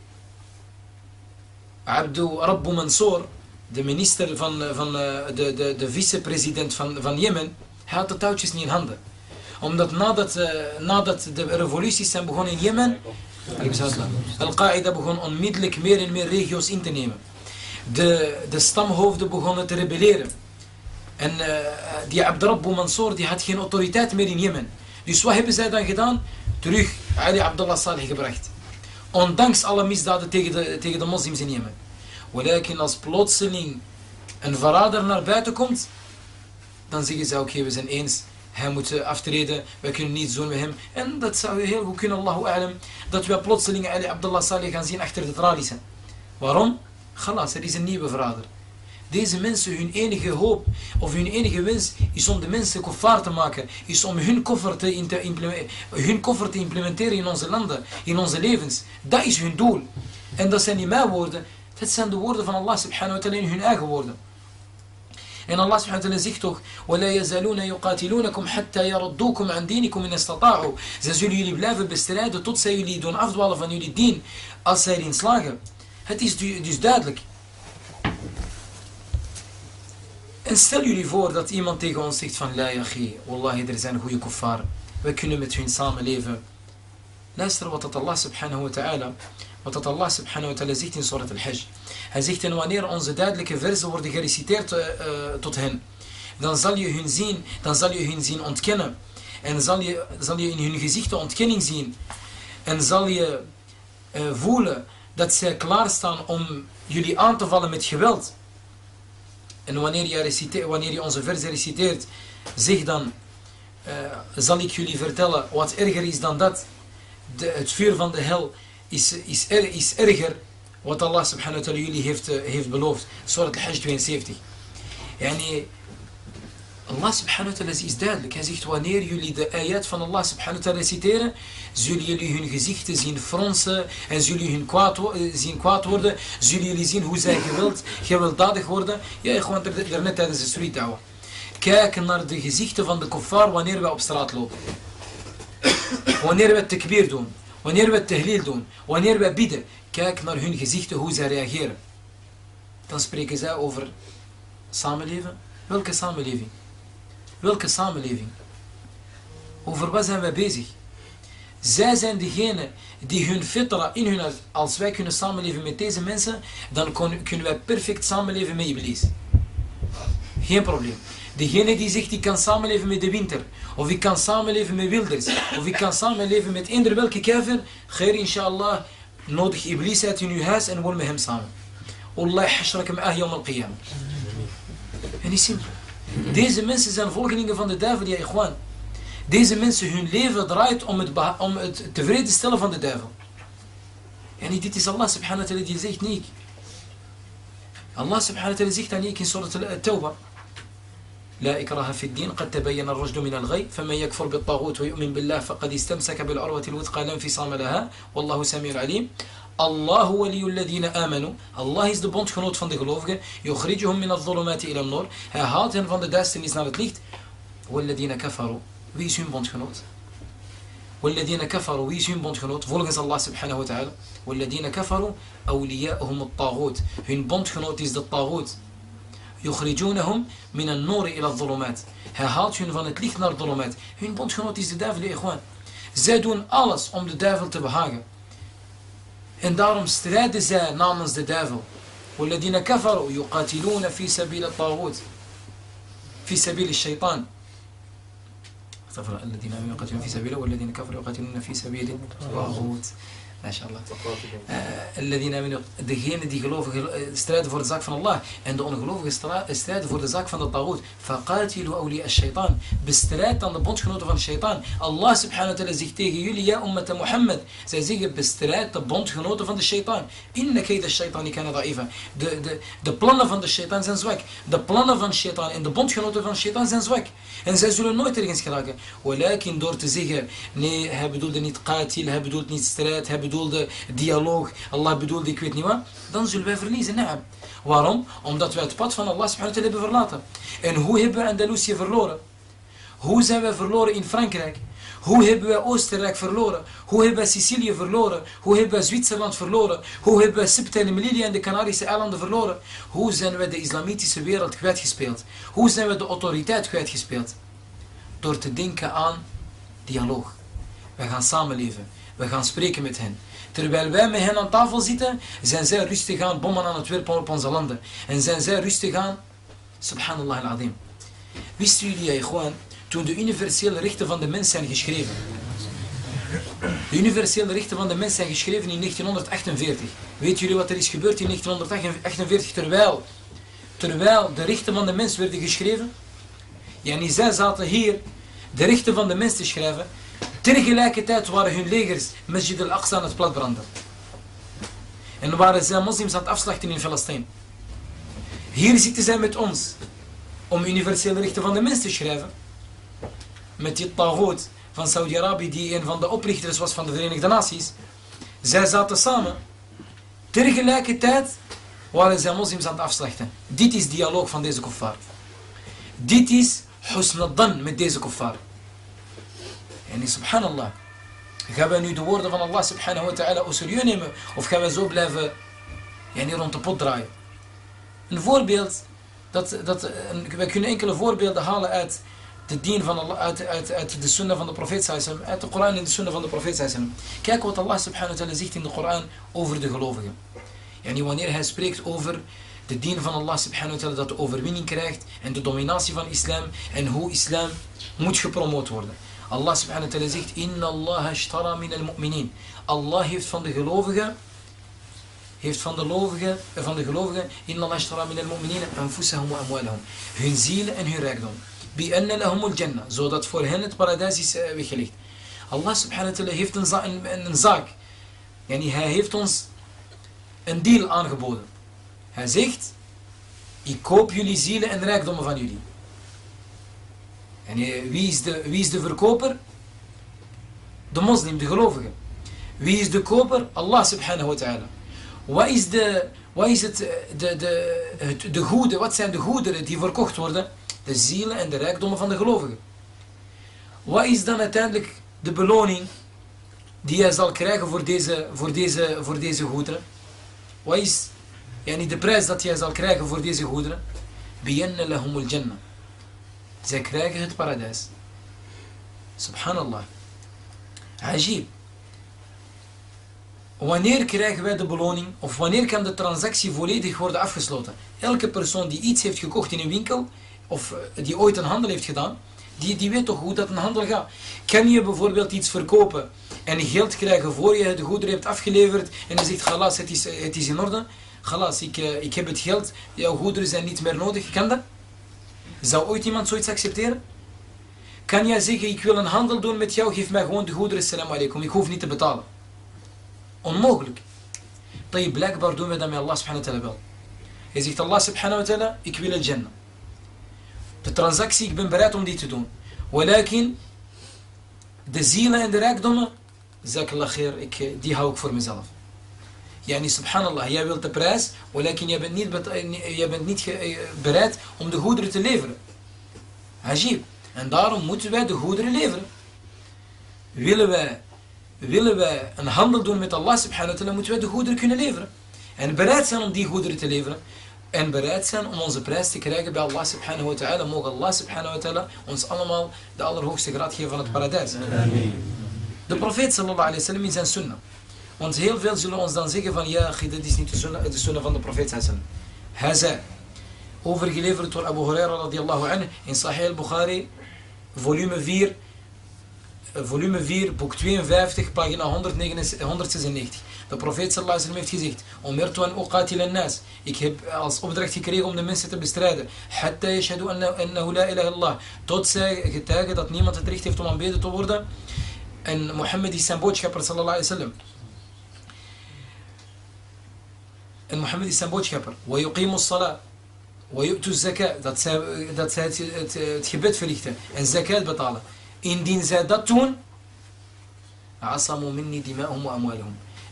Abdul Rabbu Mansour, de minister van, van eh, de, de, de vicepresident van, van Jemen, hij had de touwtjes niet in handen. Omdat nadat, uh, nadat de revoluties zijn begonnen in Jemen, Al-Qaeda begon onmiddellijk meer en meer regio's in te nemen de, de stamhoofden begonnen te rebelleren. En uh, die Abdrabbu Mansour die had geen autoriteit meer in Jemen. Dus wat hebben zij dan gedaan? Terug Ali Abdullah Salih gebracht. Ondanks alle misdaden tegen de, tegen de moslims in Jemen. Walakin als plotseling een verrader naar buiten komt, dan zeggen ze, oké, we zijn eens, hij moet aftreden, wij kunnen niets doen met hem. En dat zou heel goed kunnen, Allahu a'lam, dat we plotseling Ali Abdullah Salih gaan zien achter de tralies. Waarom? Galas, er is een nieuwe verrader. Deze mensen, hun enige hoop of hun enige wens is om de mensen koffer te maken. Is om hun koffer te, hun koffer te implementeren in onze landen, in onze levens. Dat is hun doel. En dat zijn niet mijn woorden. Dat zijn de woorden van Allah subhanahu wa ta'ala in hun eigen woorden. En Allah subhanahu wa ta'ala zegt toch, وَلَا يَزَالُونَ يُقَاتِلُونَكُمْ حَتَّى يَرَدُّوكُمْ عَنْ دِينِكُمْ إِنْ اسْتَطَاعُوا Zij zullen jullie blijven bestrijden tot zij jullie doen afdwalen van jullie dien, als zij erin slagen. Het is dus duidelijk. En stel jullie voor dat iemand tegen ons zegt van La yachi, wallahi er zijn goede kuffar. We kunnen met hun samenleven. Luister wat dat Allah subhanahu wa ta'ala wat dat Allah subhanahu wa ta'ala zegt in Surat al-Hajj. Hij zegt en wanneer onze duidelijke versen worden gereciteerd uh, tot hen. dan zal je hun zien, dan zal je hun zien ontkennen. En zal je, zal je in hun gezichten ontkenning zien. En zal je uh, voelen dat zij klaarstaan om jullie aan te vallen met geweld. En wanneer je, reciteert, wanneer je onze verse reciteert, zeg dan, zal ik jullie vertellen wat erger is dan dat. De, het vuur van de hel is, is, er, is erger wat Allah subhanahu wa ta'ala jullie heeft, uh, heeft beloofd. Surat al-Hajj 72. Yani, Allah subhanahu wa ta'ala is duidelijk. Hij zegt, wanneer jullie de ayat van Allah subhanahu wa ta'ala citeren, zullen jullie hun gezichten zien fronsen en zullen hun kwaad, zien kwaad worden. Zullen jullie zien hoe zij geweld, gewelddadig worden. Ja, gewoon daarnet tijdens de street houden. Kijk naar de gezichten van de kuffar wanneer we op straat lopen. Wanneer we tekbir doen. Wanneer we tehlil doen. Wanneer we bidden. Kijk naar hun gezichten hoe zij reageren. Dan spreken zij over samenleven. Welke samenleving? Welke samenleving? Over wat zijn wij bezig? Zij zijn degene die hun fitra in hun... Als wij kunnen samenleven met deze mensen, dan kunnen wij perfect samenleven met Iblis. Geen probleem. Degene die zegt, ik kan samenleven met de winter. Of ik kan samenleven met wilders. Of ik kan samenleven met eender welke kever. Geer inshallah, nodig Iblis uit in uw huis en woon met hem samen. Allah hashraka ma'ah yawm al-qiyam. En is simpel. Deze mensen zijn volgelingen van de duivel, ja ikhwan. Deze mensen, hun leven draait om het, om het tevreden stellen van de duivel. En dit is Allah subhanahu wa ta'ala die zegt niet. Allah subhanahu wa ta'ala zegt dan niet in surat al-Tawbah. لا إكراه في الدين قد تبين الرشد من الغي فمن يكفر بالطاغوت ويؤمن بالله فقد استمسك بالعروة الوثقى لا انفصام لها. والله سميع عليم. الله ولي الذين آمنوا. Allah is de bondgenoot van de gelovigen يخرجهم من الظلمات إلى النور. Hij haalt hen van de duisternis naar het licht. والذين كفروا. Wie is hun bondgenoot? والذين كفروا. Wie is hun bondgenoot? Volgens Allah subhanahu wa ta'ala والذين كفروا أولياءهم الطاغوت. Hun bondgenoot is de taghut يخرجونهم من النور إلى الظلمات. Herhaalt van het licht naar de hun bondgenoot is de duivel gewoon zij doen alles om أم duivel te behagen. إن دارم strijden zij namens de duivel والذين كفروا يقاتلون في سبيل الطاغوت في سبيل الشيطان. الذين يقاتلون في سبيله والذين كفروا يقاتلون في سبيل الطاغوت. MashaAllah. Uh, degene die gelovigen strijden voor de zaak van Allah. En de ongelovigen strijden voor de zaak van de tagoot. Faqatilu awliya al-shaytan. Bestrijd dan de bondgenoten van de shaitan. Allah subhanahu wa ta'ala zegt tegen jullie, ja ummata Muhammad. Zij zeggen, bestrijd de bondgenoten van de shaitan. Inna kayda shaitan kana da'ifa. De, de, de plannen van de shaitan zijn zwak. De plannen van de shaitan en de bondgenoten van de shaitan zijn zwak. En zij zullen nooit ergens geraken. Walakin door te zeggen, nee, hij bedoelde niet qatil, hij bedoelt niet strijd, hij bedoelde dialoog, Allah bedoelde ik weet niet wat, dan zullen wij verliezen. Waarom? Omdat wij het pad van Allah subhanahu hebben verlaten. En hoe hebben we Andalusië verloren? Hoe zijn wij verloren in Frankrijk? Hoe hebben wij Oostenrijk verloren? Hoe hebben wij Sicilië verloren? Hoe hebben wij Zwitserland verloren? Hoe hebben wij Sipta en Melilla en de Canarische eilanden verloren? Hoe zijn wij de islamitische wereld kwijtgespeeld? Hoe zijn wij de autoriteit kwijtgespeeld? Door te denken aan dialoog. Wij gaan samenleven. We gaan spreken met hen. Terwijl wij met hen aan tafel zitten, zijn zij rustig aan bommen aan het werpen op onze landen. En zijn zij rustig aan, subhanallah al-azim. Wisten jullie, gewoon, toen de universele rechten van de mens zijn geschreven. De universele rechten van de mens zijn geschreven in 1948. Weet jullie wat er is gebeurd in 1948 terwijl, terwijl de rechten van de mens werden geschreven? Ja, en zij zaten hier de rechten van de mens te schrijven. Tegelijkertijd waren hun legers Masjid al-Aqsa aan het platbranden. En waren zij moslims aan het afslachten in Palestijn. Hier zitten zij met ons om universele rechten van de mens te schrijven. Met die tagoot van Saudi-Arabië die een van de oprichters was van de Verenigde Naties. Zij zaten samen. Tegelijkertijd waren zij moslims aan het afslachten. Dit is dialoog van deze kuffar. Dit is husn met deze kuffar. En subhanallah. Gaan wij nu de woorden van Allah subhanahu wa ta'ala au serieus nemen? Of gaan wij zo blijven yani, rond de pot draaien? Een voorbeeld, dat, dat, wij kunnen enkele voorbeelden halen uit de dien van Allah, uit, uit, uit de sunnah van de profeet uit de Koran en de sunnah van de profeet Kijk wat Allah subhanahu wa ta'ala zegt in de Koran over de gelovigen. Yani wanneer hij spreekt over de dien van Allah subhanahu wa ta'ala dat de overwinning krijgt en de dominatie van islam en hoe islam moet gepromoot worden. Allah subhanahu wa ta'ala zegt, Inna Allah ashtara min al-mu'minin. Allah heeft van de gelovigen heeft van de gelovigen, van de gelovigen inna Allah ashtara min al-mu'minin anfusahum wa amwalahum. Hun zielen en hun rijkdom. Bi anna lahum al-jannah, zodat voor hen het paradijs is eh, weggelegd. Allah subhanahu wa ta'ala heeft een, za een, een zaak. Yani hij heeft ons een deal aangeboden. Hij zegt, ik koop jullie zielen en rijkdommen van jullie. En wie is de, wie is de verkoper? De moslim, de gelovige. Wie is de koper? Allah subhanahu wa ta'ala. Wat is, de, wat is het, de, de, de goede, wat zijn de goederen die verkocht worden? De zielen en de rijkdommen van de gelovigen. Wat is dan uiteindelijk de beloning die hij zal krijgen voor deze, voor deze, voor deze goederen? Wat is yani de prijs dat jij zal krijgen voor deze goederen? Biyanna lahumul jannah. Zij krijgen het paradijs. Subhanallah. Ajib. Wanneer krijgen wij de beloning? Of wanneer kan de transactie volledig worden afgesloten? Elke persoon die iets heeft gekocht in een winkel, of eh, die ooit een handel heeft gedaan, die, die weet toch hoe dat een handel gaat. Kan je bijvoorbeeld iets verkopen en geld krijgen voor je de goederen hebt afgeleverd en je zegt, galas, het is, het is in orde. Galas, ik, eh, ik heb het geld, jouw goederen zijn niet meer nodig. Kan dat? Zou ooit iemand zoiets accepteren? Kan jij zeggen, ik wil een handel doen met jou, geef mij gewoon de goederen, salam alaikum, ik hoef niet te betalen. Onmogelijk. je blijkbaar doen we dat met Allah subhanahu wa ta'ala wel. Hij zegt Allah subhanahu wa ta'ala, ik wil het jannah. De transactie, ik ben bereid om die te doen. Walakin, de zielen en de rijkdommen, zakallah khair, ik, eh, die hou ik voor mezelf. Yani subhanallah, jij wilt de prijs, walakin jij bent niet, jij bent niet eh, bereid om de goederen te leveren. Ajib. En daarom moeten wij de goederen leveren. Willen wij, willen wij een handel doen met Allah subhanahu wa ta'ala, moeten wij de goederen kunnen leveren. En bereid zijn om die goederen te leveren. En bereid zijn om onze prijs te krijgen bij Allah subhanahu wa ta'ala. Mogen Allah subhanahu wa ta'ala ons allemaal de allerhoogste graad geven van het paradijs. De profeet sallallahu alayhi wa sallam in zijn sunnah. Want heel veel zullen ons dan zeggen van ja, dit is niet de sunnah, de van de profeet sallallahu Hij zei, overgeleverd door Abu Huraira radiallahu anhu in Sahih al-Bukhari, volume 4, eh, volume 4, boek 52, pagina 196. De profeet sallallahu alaihi heeft gezegd, Umirtu an uqatil an-nas. Ik heb als opdracht gekregen om de mensen te bestrijden. Hatta yashhadu annahu la ilaha illallah. Tot zij getuigen dat niemand het recht heeft om aanbeden te worden. En Mohammed is zijn boodschapper sallallahu alaihi wasallam. En Mohammed is zijn boodschapper. Dat zij, dat zij het, het, het gebed verrichten. En zakat betalen. Indien zij dat doen.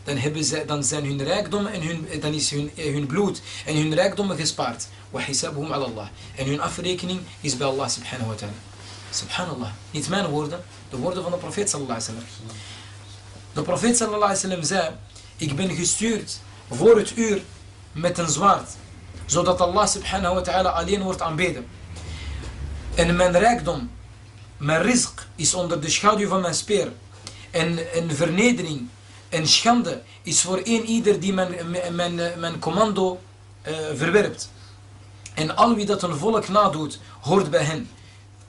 Dan, hebben zij, dan zijn hun rijkdommen en hun, dan is hun, hun bloed en hun rijkdommen gespaard. En hun afrekening is bij Allah subhanahu wa ta'ala. Subhanallah. Niet mijn woorden, de woorden van de profeet sallallahu alaihi wasallam. De profeet sallallahu alaihi wasallam zei, ik ben gestuurd voor het uur met een zwaard. Zodat Allah subhanahu wa ta'ala alleen wordt aanbeden. En mijn rijkdom, mijn rizq is onder de schaduw van mijn speer. En een vernedering en schande is voor één ieder die mijn, mijn, mijn commando uh, verwerpt. En al wie dat een volk nadoet, hoort bij hen.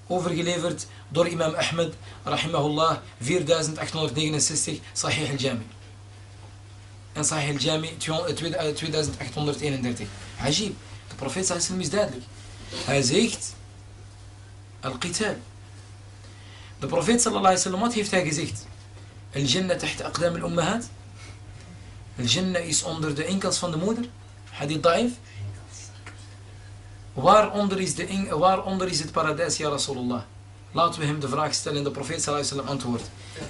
Overgeleverd door imam Ahmed, rahimahullah, 4869, Sahih al-Jami. ان صحيح الجامع تويد تويدازنت اكت 131 عجيب. البروفيت صلى الله عليه وسلم ازداد لك. ازيكت القتال. البروفيت صلى الله عليه وسلم وات هيفتا ازيكت الجنة تحت أقدام الأمهات. الجنة is under the ankles from the mother. حديث ضعيف. Where under is the where under is it paradise يا رسول الله؟ لا تبهم the vraag stellen the prophet صلى الله عليه وسلم antwoord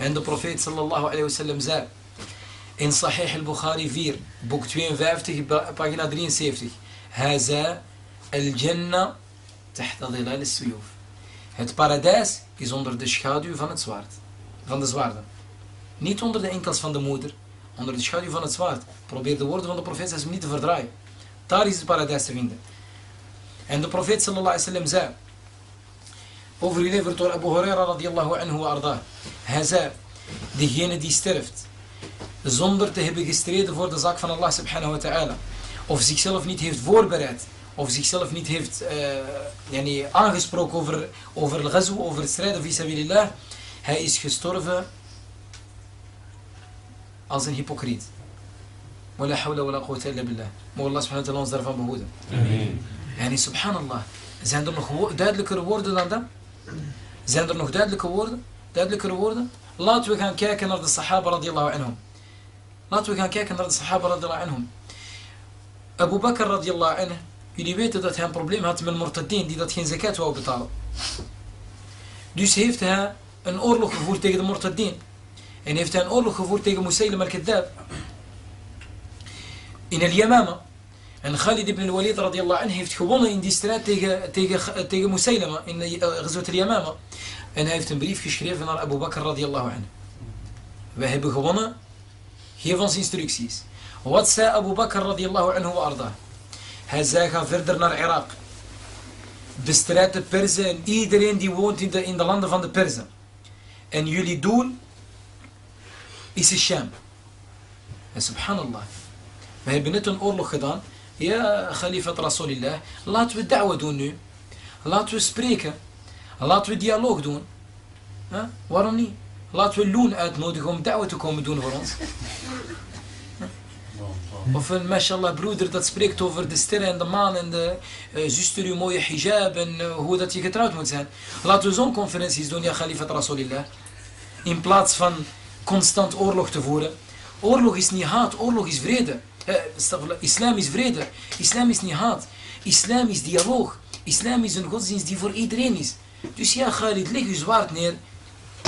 and the prophet صلى الله عليه وسلم زاد In Sahih al-Bukhari 4, boek 52, pagina 73. Haza al-Jannah tahta dhilal al-suyuf. Het paradijs is onder de schaduw van het zwaard. Van de zwaarden. Niet onder de enkels van de moeder, onder de schaduw van het zwaard. Probeer de woorden van de profeet niet te verdraaien. Daar is het paradijs te vinden. En de profeet sallallahu alaihi wasallam zei, overgeleverd door Abu Huraira radiyallahu anhu wa arda. Hij zei, degene die sterft zonder te hebben gestreden voor de zaak van Allah subhanahu wa ta'ala, of zichzelf niet heeft voorbereid, of zichzelf niet heeft uh, yani, aangesproken over, over het ghazw, over het strijden vis-à-vis hij is gestorven als een hypocriet. Wala hawla wala quwwata illa billah. Allah subhanahu wa ta'ala ons daarvan behoeden. Amen. Yani subhanallah. Zijn er nog duidelijkere woorden dan dat? Zijn er nog duidelijke woorden? Duidelijkere woorden? Laten we gaan kijken naar de sahaba radiyallahu anhum. We gaan kijken naar de sahaba radiyallahu anhum. Abu Bakr radiyallahu anhu. Jullie weten dat hij een probleem had met Murtadin die dat geen zakat wou betalen. Dus heeft hij een oorlog gevoerd tegen de Murtadin. En heeft hij een oorlog gevoerd tegen Musaylim al-Kaddab. In al-Yamama. En Khalid ibn al-Walid radiyallahu anhu heeft gewonnen in die strijd tegen, tegen, tegen Musaylama in uh, Ghazwat al-Yamama. En hij heeft een brief geschreven naar Abu Bakr radiyallahu anhu. We hebben gewonnen. Geef ons instructies. Wat zei Abu Bakr radiyallahu anhu arda? Hij zei ga verder naar Irak. Bestrijd de Perzen en iedereen die woont in de, in de landen van de Perzen. En jullie doel is Sham. En subhanallah. We hebben net een oorlog gedaan. Ja, Khalifat Rasulillah. Laten we da'wa doen nu. Laten we spreken. Laten we dialoog doen. Waarom niet? Laten we Loen uitnodigen om da'wa te komen doen voor ons. Of een mashallah broeder dat spreekt over de sterren en de maan en de uh, zuster, je mooie hijab en uh, hoe dat je getrouwd moet zijn. Laten we zo'n conferenties doen, ja Khalifat Rasulillah. In plaats van constant oorlog te voeren. Oorlog is niet haat, oorlog is vrede. Eh, islam is vrede. Islam is niet haat. Islam is dialoog. Islam is een godsdienst die voor iedereen is. Dus ja, Khalid, leg je zwaard neer.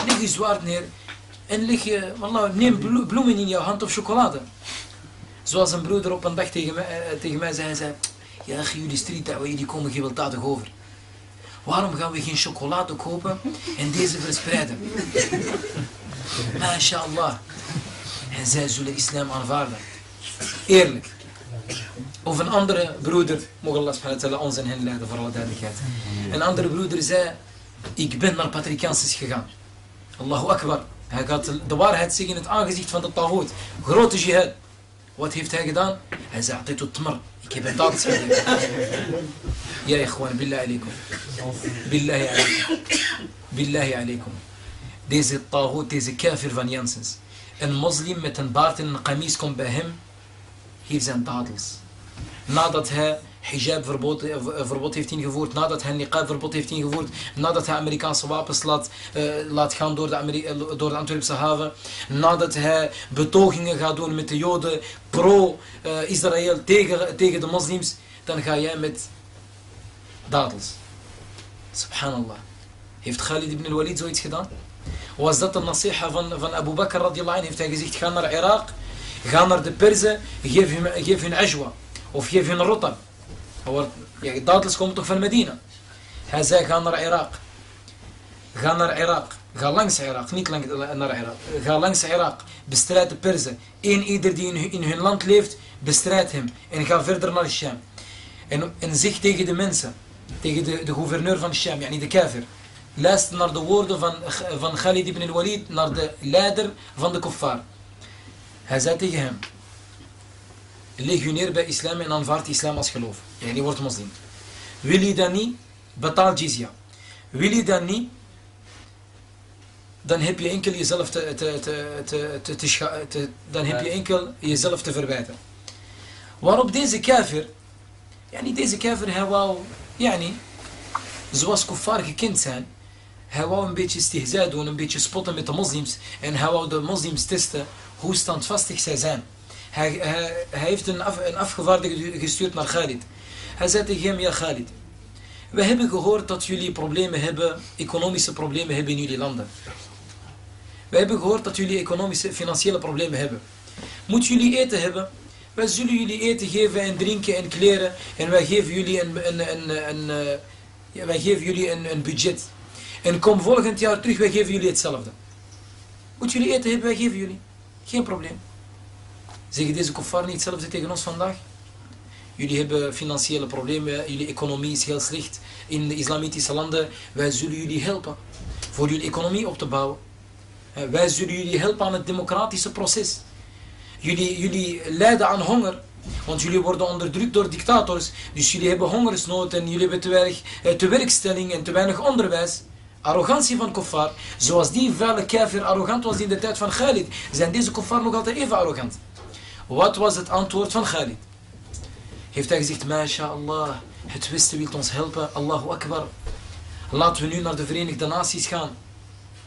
Leg je zwaard neer. En leg je, wallah, neem bloemen in jouw hand of chocolade. Zoals een broeder op een dag tegen mij, eh, tegen mij zei, hij zei, ja, jullie street jullie komen gewelddadig over. Waarom gaan we geen chocolade kopen en deze verspreiden? MashaAllah. En zij zullen islam aanvaarden. Eerlijk. Of een andere broeder, mogen Allah subhanahu ons en hen leiden voor alle duidelijkheid. Een andere broeder zei, ik ben naar Patrikiansis gegaan. الله أكبر. هاي قالت دوار هاد سيجنت آغزيت آه، فند الطاغوت. غروت جهاد وات هيفت هاي قدان هزا عطيتو التمر. كيف بطاطس يا إخوان بالله عليكم. بالله عليكم. بالله عليكم. ديزي الطاغوت ديزي كافر فان يانسنس المظلم متن بارتن قميسكم بهم هيفزان طاطس نادت ها hijab verbod, eh, verbod heeft ingevoerd, nadat hij niqab verbod heeft ingevoerd, nadat hij Amerikaanse wapens laat, uh, laat gaan door de, door de Antwerpse haven, nadat hij betogingen gaat doen met de joden pro-Israël tegen, tegen de moslims, dan ga jij met dadels. Subhanallah. Heeft Khalid ibn al-Walid zoiets gedaan? Was dat de nasiha van, van Abu Bakr radiallahu anh? Heeft hij gezegd, ga naar Irak, Ga naar de Perzen, geef hun, geef hun ajwa. Of geef hun rotab. Dadels komen toch van Medina. Hij zei, ga naar Irak. Ga naar Irak. Ga langs Irak, niet lang, naar Irak. Ga langs Irak. Bestrijd de Perzen. Eén ieder die in, in hun land leeft, bestrijd hem. En ga verder naar Sham. En, en zeg tegen de mensen, tegen de, de gouverneur van Sham, yani de kafir. Luister naar de woorden van, van Khalid ibn al-Walid, naar de leider van de kuffar. Hij zei tegen hem, leg je neer bij islam en aanvaard islam als geloof. En die wordt moslim. Wil je dat niet, betaal jizya. Wil je dat niet, dan heb je enkel jezelf te, te, te, te, te, dan heb je enkel jezelf te verwijten. Waarop deze kafir, niet deze kafir, hij wou, zoals kuffar gekend zijn, hij wou een beetje stihza doen, een beetje spotten met de moslims. En hij wou de moslims testen hoe standvastig zij zijn. Hij, heeft een, een afgevaardigde gestuurd naar Khalid. Hij zei tegen hem, ja Khalid, we hebben gehoord dat jullie problemen hebben, economische problemen hebben in jullie landen. We hebben gehoord dat jullie economische, financiële problemen hebben. Moet jullie eten hebben? Wij zullen jullie eten geven en drinken en kleren. En wij geven jullie een, een, een, een, een ja, wij geven jullie een, budget. En kom volgend jaar terug, wij geven jullie hetzelfde. Moet jullie eten hebben, wij geven jullie. Geen probleem. Zeggen deze kuffar niet hetzelfde tegen ons vandaag? Jullie hebben financiële problemen, jullie economie is heel slecht in de islamitische landen. Wij zullen jullie helpen voor jullie economie op te bouwen. Wij zullen jullie helpen aan het democratische proces. Jullie, jullie lijden aan honger. Want jullie worden onderdrukt door dictators. Dus jullie hebben hongersnood en jullie hebben te weinig eh, te werkstelling en te weinig onderwijs. Arrogantie van kuffar. Zoals die vuile kafir arrogant was in de tijd van Khalid. Zijn deze kuffar nog altijd even arrogant. Wat was het antwoord van Khalid? Heeft hij gezegd, MashaAllah, het Westen wil ons helpen, Allahu Akbar. Laten we nu naar de Verenigde Naties gaan.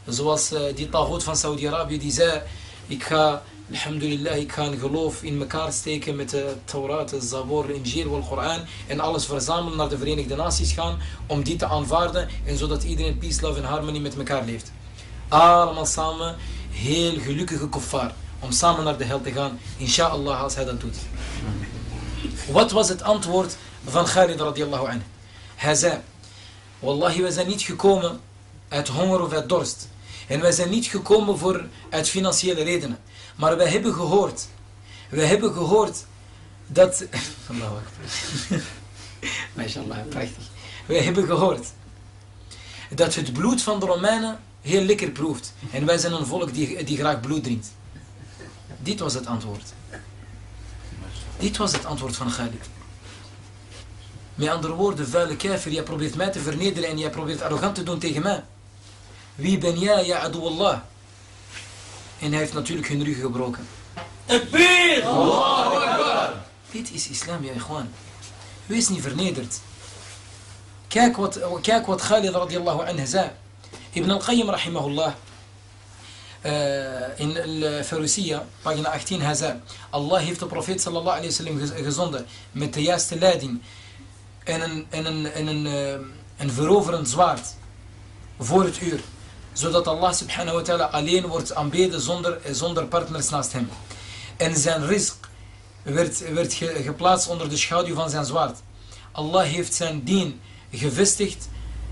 Zoals uh, die tagoot van Saudi-Arabië die zei, ik ga, alhamdulillah, ik ga een geloof in elkaar steken met de Torah, de Zabor, de Injil, de Koran en alles verzamelen naar de Verenigde Naties gaan om die te aanvaarden en zodat iedereen peace, love en harmony met elkaar leeft. Allemaal samen, heel gelukkige kuffar om samen naar de hel te gaan, inshallah als hij dat doet. Wat was het antwoord van Khalid radiallahu anhu? Hij zei, Wallahi, wij zijn niet gekomen uit honger of uit dorst. En wij zijn niet gekomen voor, uit financiële redenen. Maar wij hebben gehoord, wij hebben gehoord dat... Allahu akbar. MashaAllah, prachtig. Wij hebben gehoord dat het bloed van de Romeinen heel lekker proeft. En wij zijn een volk die, die graag bloed drinkt. Dit was het antwoord. Dit was het antwoord van Khalid. Met andere woorden, vuile kafir, jij probeert mij te vernederen en jij probeert arrogant te doen tegen mij. Wie ben jij, ja Allah? En hij heeft natuurlijk hun rug gebroken. Takbir! Allahu Akbar! Dit is islam, ja ikhwan. Wees niet vernederd. Kijk wat, kijk wat Khalid radiallahu anhu zei. Ibn al-Qayyim rahimahullah. Uh, in al-Farusiya, pagina 18, hij zei. Allah heeft de profeet sallallahu alayhi gezonden met de juiste leiding en een, en een, en een, uh, een veroverend zwaard voor het uur. Zodat Allah subhanahu wa ta'ala alleen wordt aanbeden zonder, zonder partners naast hem. En zijn rizq werd, werd ge, geplaatst onder de schaduw van zijn zwaard. Allah heeft zijn dien gevestigd.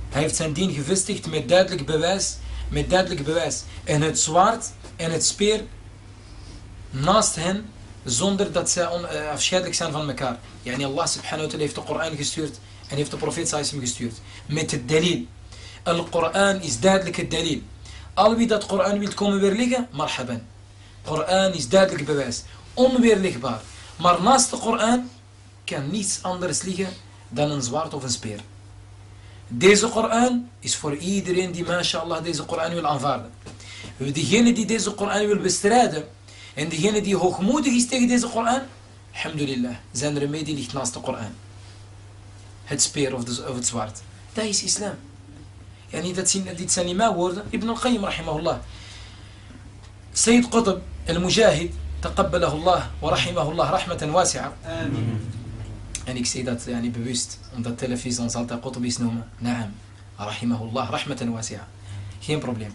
Heeft zijn dien gevestigd met duidelijk bewijs. Met duidelijk bewijs. En het zwaard en het speer naast hen zonder dat zij afscheidelijk zijn van elkaar. Yani Allah subhanahu wa ta'ala heeft de Koran gestuurd en heeft de profeet sallallahu gestuurd. Met het dalil. Al-Quran is duidelijk het dalil. Al wie dat Koran wil komen weerleggen, marhaban. Koran is duidelijk bewijs. Onweerlegbaar. Maar naast de Koran kan niets anders liggen dan een zwaard of een speer. Deze Koran is voor iedereen die mashallah deze Koran wil aanvaarden. Degene die deze Koran wil bestrijden en degene die hoogmoedig is tegen deze Koran, alhamdulillah, zijn remedie ligt naast de Koran. Het speer of, de, of het zwaard. Dat is islam. Ja, niet dat zijn, dit zijn niet mijn woorden. Ibn al-Qayyim rahimahullah. Sayyid Qutb al-Mujahid, الله ورحمه الله رحمة واسعة. آمين. En ik zeg dat ja, niet bewust, omdat televisie ons altijd Qutb is noemen. Naam. Rahimahullah, rahmatan wasi'a. Geen probleem.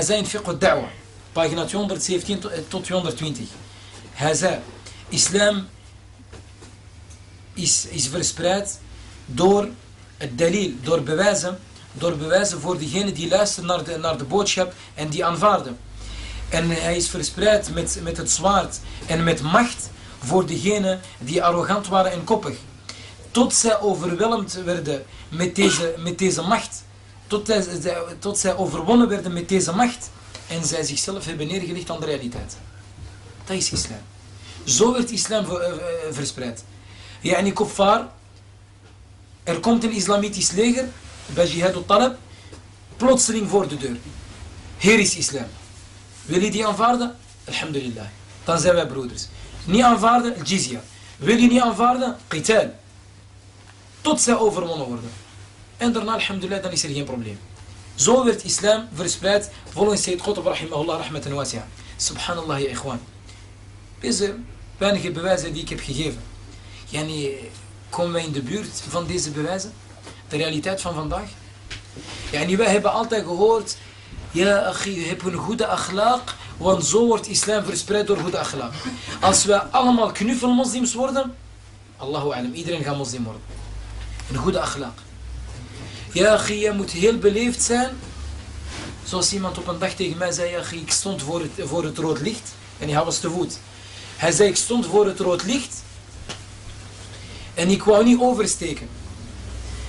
Zei in fiqh da'wa, pagina 217 tot 220. Hij zei, islam is, is verspreid door het dalil, door bewijzen, door bewijzen voor diegenen die luisteren naar de, naar de boodschap en die aanvaarden. En hij is verspreid met, met het zwaard en met macht voor diegenen die arrogant waren en koppig. Tot zij overweldigd werden met deze, met deze macht. Tot, zij, tot zij overwonnen werden met deze macht. En zij zichzelf hebben neergelegd aan de realiteit. Dat is islam. Zo werd islam verspreid. Ja, en kuffar, er komt een islamitisch leger bij jihad al-talab, plotseling voor de deur. Hier is islam. Wil je die aanvaarden? Alhamdulillah. Dan zijn wij broeders. Niet aanvaarden, jizya. Wil je niet aanvaarden, qital. Tot zij overwonnen worden. En daarna, alhamdulillah, dan is er geen probleem. Zo werd islam verspreid volgens Sayyid Qutb rahimahullah rahmatan wasi'a. Subhanallah, ya ikhwan. Deze weinige bewijzen die ik heb gegeven. Yani, komen wij in de buurt van deze bewijzen? De realiteit van vandaag? Yani, wij hebben altijd gehoord, ja, je hebt een goede akhlaq, want zo wordt islam verspreid door goede akhlaq. Als wij allemaal knuffelmoslims worden, Allahu alam, iedereen gaat moslim worden. Een goede akhlaq. Ja, je moet heel beleefd zijn. Zoals iemand op een dag tegen mij zei, ja, ik stond voor het, voor het rood licht. En hij was te voet. Hij zei, ik stond voor het rood licht. En ik wou niet oversteken.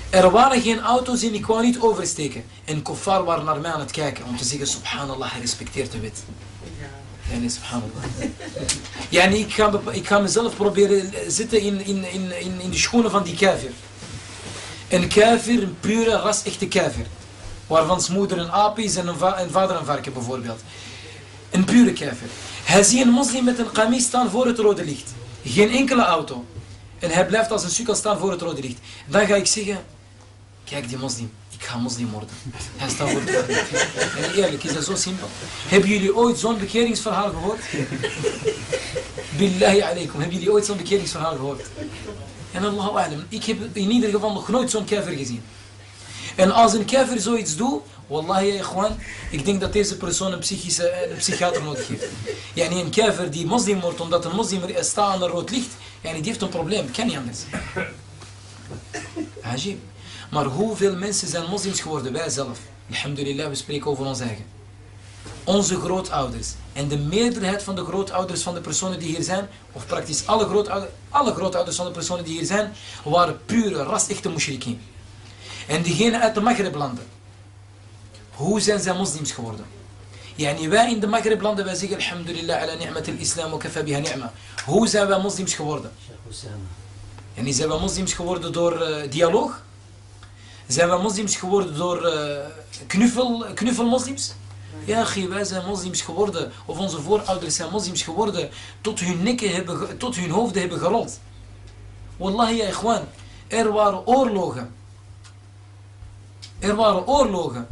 Er waren geen auto's en ik wou niet oversteken. En kuffar waren naar mij aan het kijken om te zeggen, subhanallah, hij respecteert de wet. Yani, subhanallah. Yani, ik ga, ik ga mezelf proberen zitten in, in, in, in, de schoenen van die kafir. Een kafir, een pure, ras-echte kafir. Waarvan zijn moeder een aap is en een, va en vader een varken bijvoorbeeld. Een pure kafir. Hij ziet een moslim met een kamis staan voor het rode licht. Geen enkele auto. En hij blijft als een sukkel staan voor het rode licht. Dan ga ik zeggen, kijk die moslim, moslim worden. Hij staat voor. En eerlijk, is dat zo simpel. Hebben jullie ooit zo'n bekeringsverhaal gehoord? Billahi alaikum, hebben jullie ooit zo'n bekeringsverhaal gehoord? En Allahu alam, ik heb in ieder geval nog nooit zo'n kafir gezien. En als een kafir zoiets doet, wallahi gewoon, ik denk dat deze persoon een, psychische, een psychiater nodig heeft. Yani een kafir die moslim wordt omdat een moslim staat aan een rood licht, yani die heeft een probleem, kan niet anders. Maar hoeveel mensen zijn moslims geworden? Wij zelf. Alhamdulillah, we spreken over ons eigen. Onze grootouders. En de meerderheid van de grootouders van de personen die hier zijn, of praktisch alle grootouders, alle grootouders van de personen die hier zijn, waren pure, ras-echte. En diegenen uit de Maghreb-landen. Hoe zijn zij moslims geworden? Yani wij in de Maghreb-landen, wij zeggen Alhamdulillah ala ni'mat al-islam wa kafa biha ni'ma. Hoe zijn wij moslims geworden? En zijn wij moslims geworden door uh, dialoog? Zijn wij moslims geworden door uh, knuffel, knuffelmoslims? Ja, wij zijn moslims geworden, of onze voorouders zijn moslims geworden, tot hun nekken hebben, tot hun hoofden hebben gerold. Wallahi, ja, ikhwan, er waren oorlogen er waren oorlogen.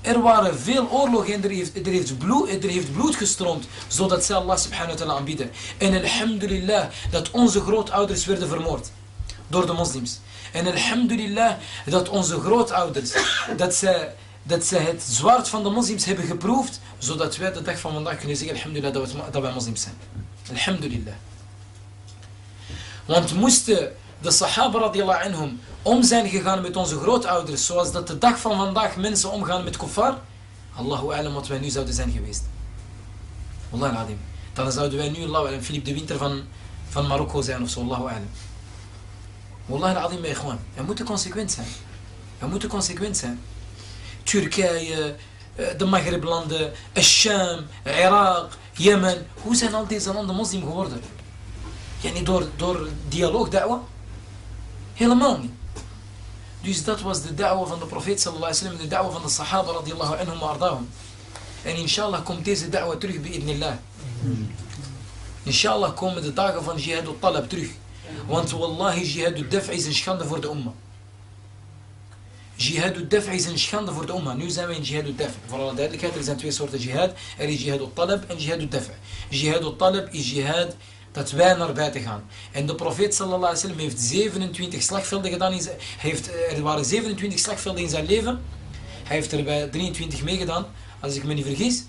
Er waren veel oorlogen en er heeft, er heeft, bloed, er heeft bloed gestroomd, zodat zij Allah subhanahu wa ta'ala aanbieden. En alhamdulillah, dat onze grootouders werden vermoord door de moslims. En alhamdulillah, dat onze grootouders, dat zij, dat zij het zwaard van de moslims hebben geproefd, zodat wij de dag van vandaag kunnen zeggen, alhamdulillah, dat, wij moslims zijn. Alhamdulillah. Want moesten de sahaba radiallahu anhum om zijn gegaan met onze grootouders, zoals dat de dag van vandaag mensen omgaan met kuffar, Allahu alam wat wij nu zouden zijn geweest. Wallah alim. Dan zouden wij nu, Philippe de Winter van, van Marokko zijn of zo, Allahu alam. Wallah mij gewoon. We moeten consequent zijn. We moeten consequent zijn. Turkije, eh, de Maghreb-landen, Sham, Irak, Jemen. Hoe zijn al deze landen moslim geworden? Ja, niet door, door dialoog, da'wa? Helemaal niet. Dus dat was de da'wa van de profeet sallallahu alaihi wasallam, de da'wa van de sahaba radiyallahu anhum ardahum. En inshallah komt deze da'wa terug bij idnillah. Inshallah komen de dagen van jihad al-talab terug. Want wallahi jihad al-daf' is een schande voor de umma. Jihad al-daf' is een schande voor de umma. Nu zijn we in jihad al-daf'. Voor alle duidelijkheid, er zijn twee soorten jihad. Er is jihad al-talab en jihad al-daf'. Jihad al-talab is jihad dat wij naar buiten gaan. En de profeet sallallahu alaihi wasallam heeft 27 slagvelden gedaan. Heeft, er waren 27 slagvelden in zijn leven. Hij heeft er bij 23 meegedaan, als ik me niet vergis.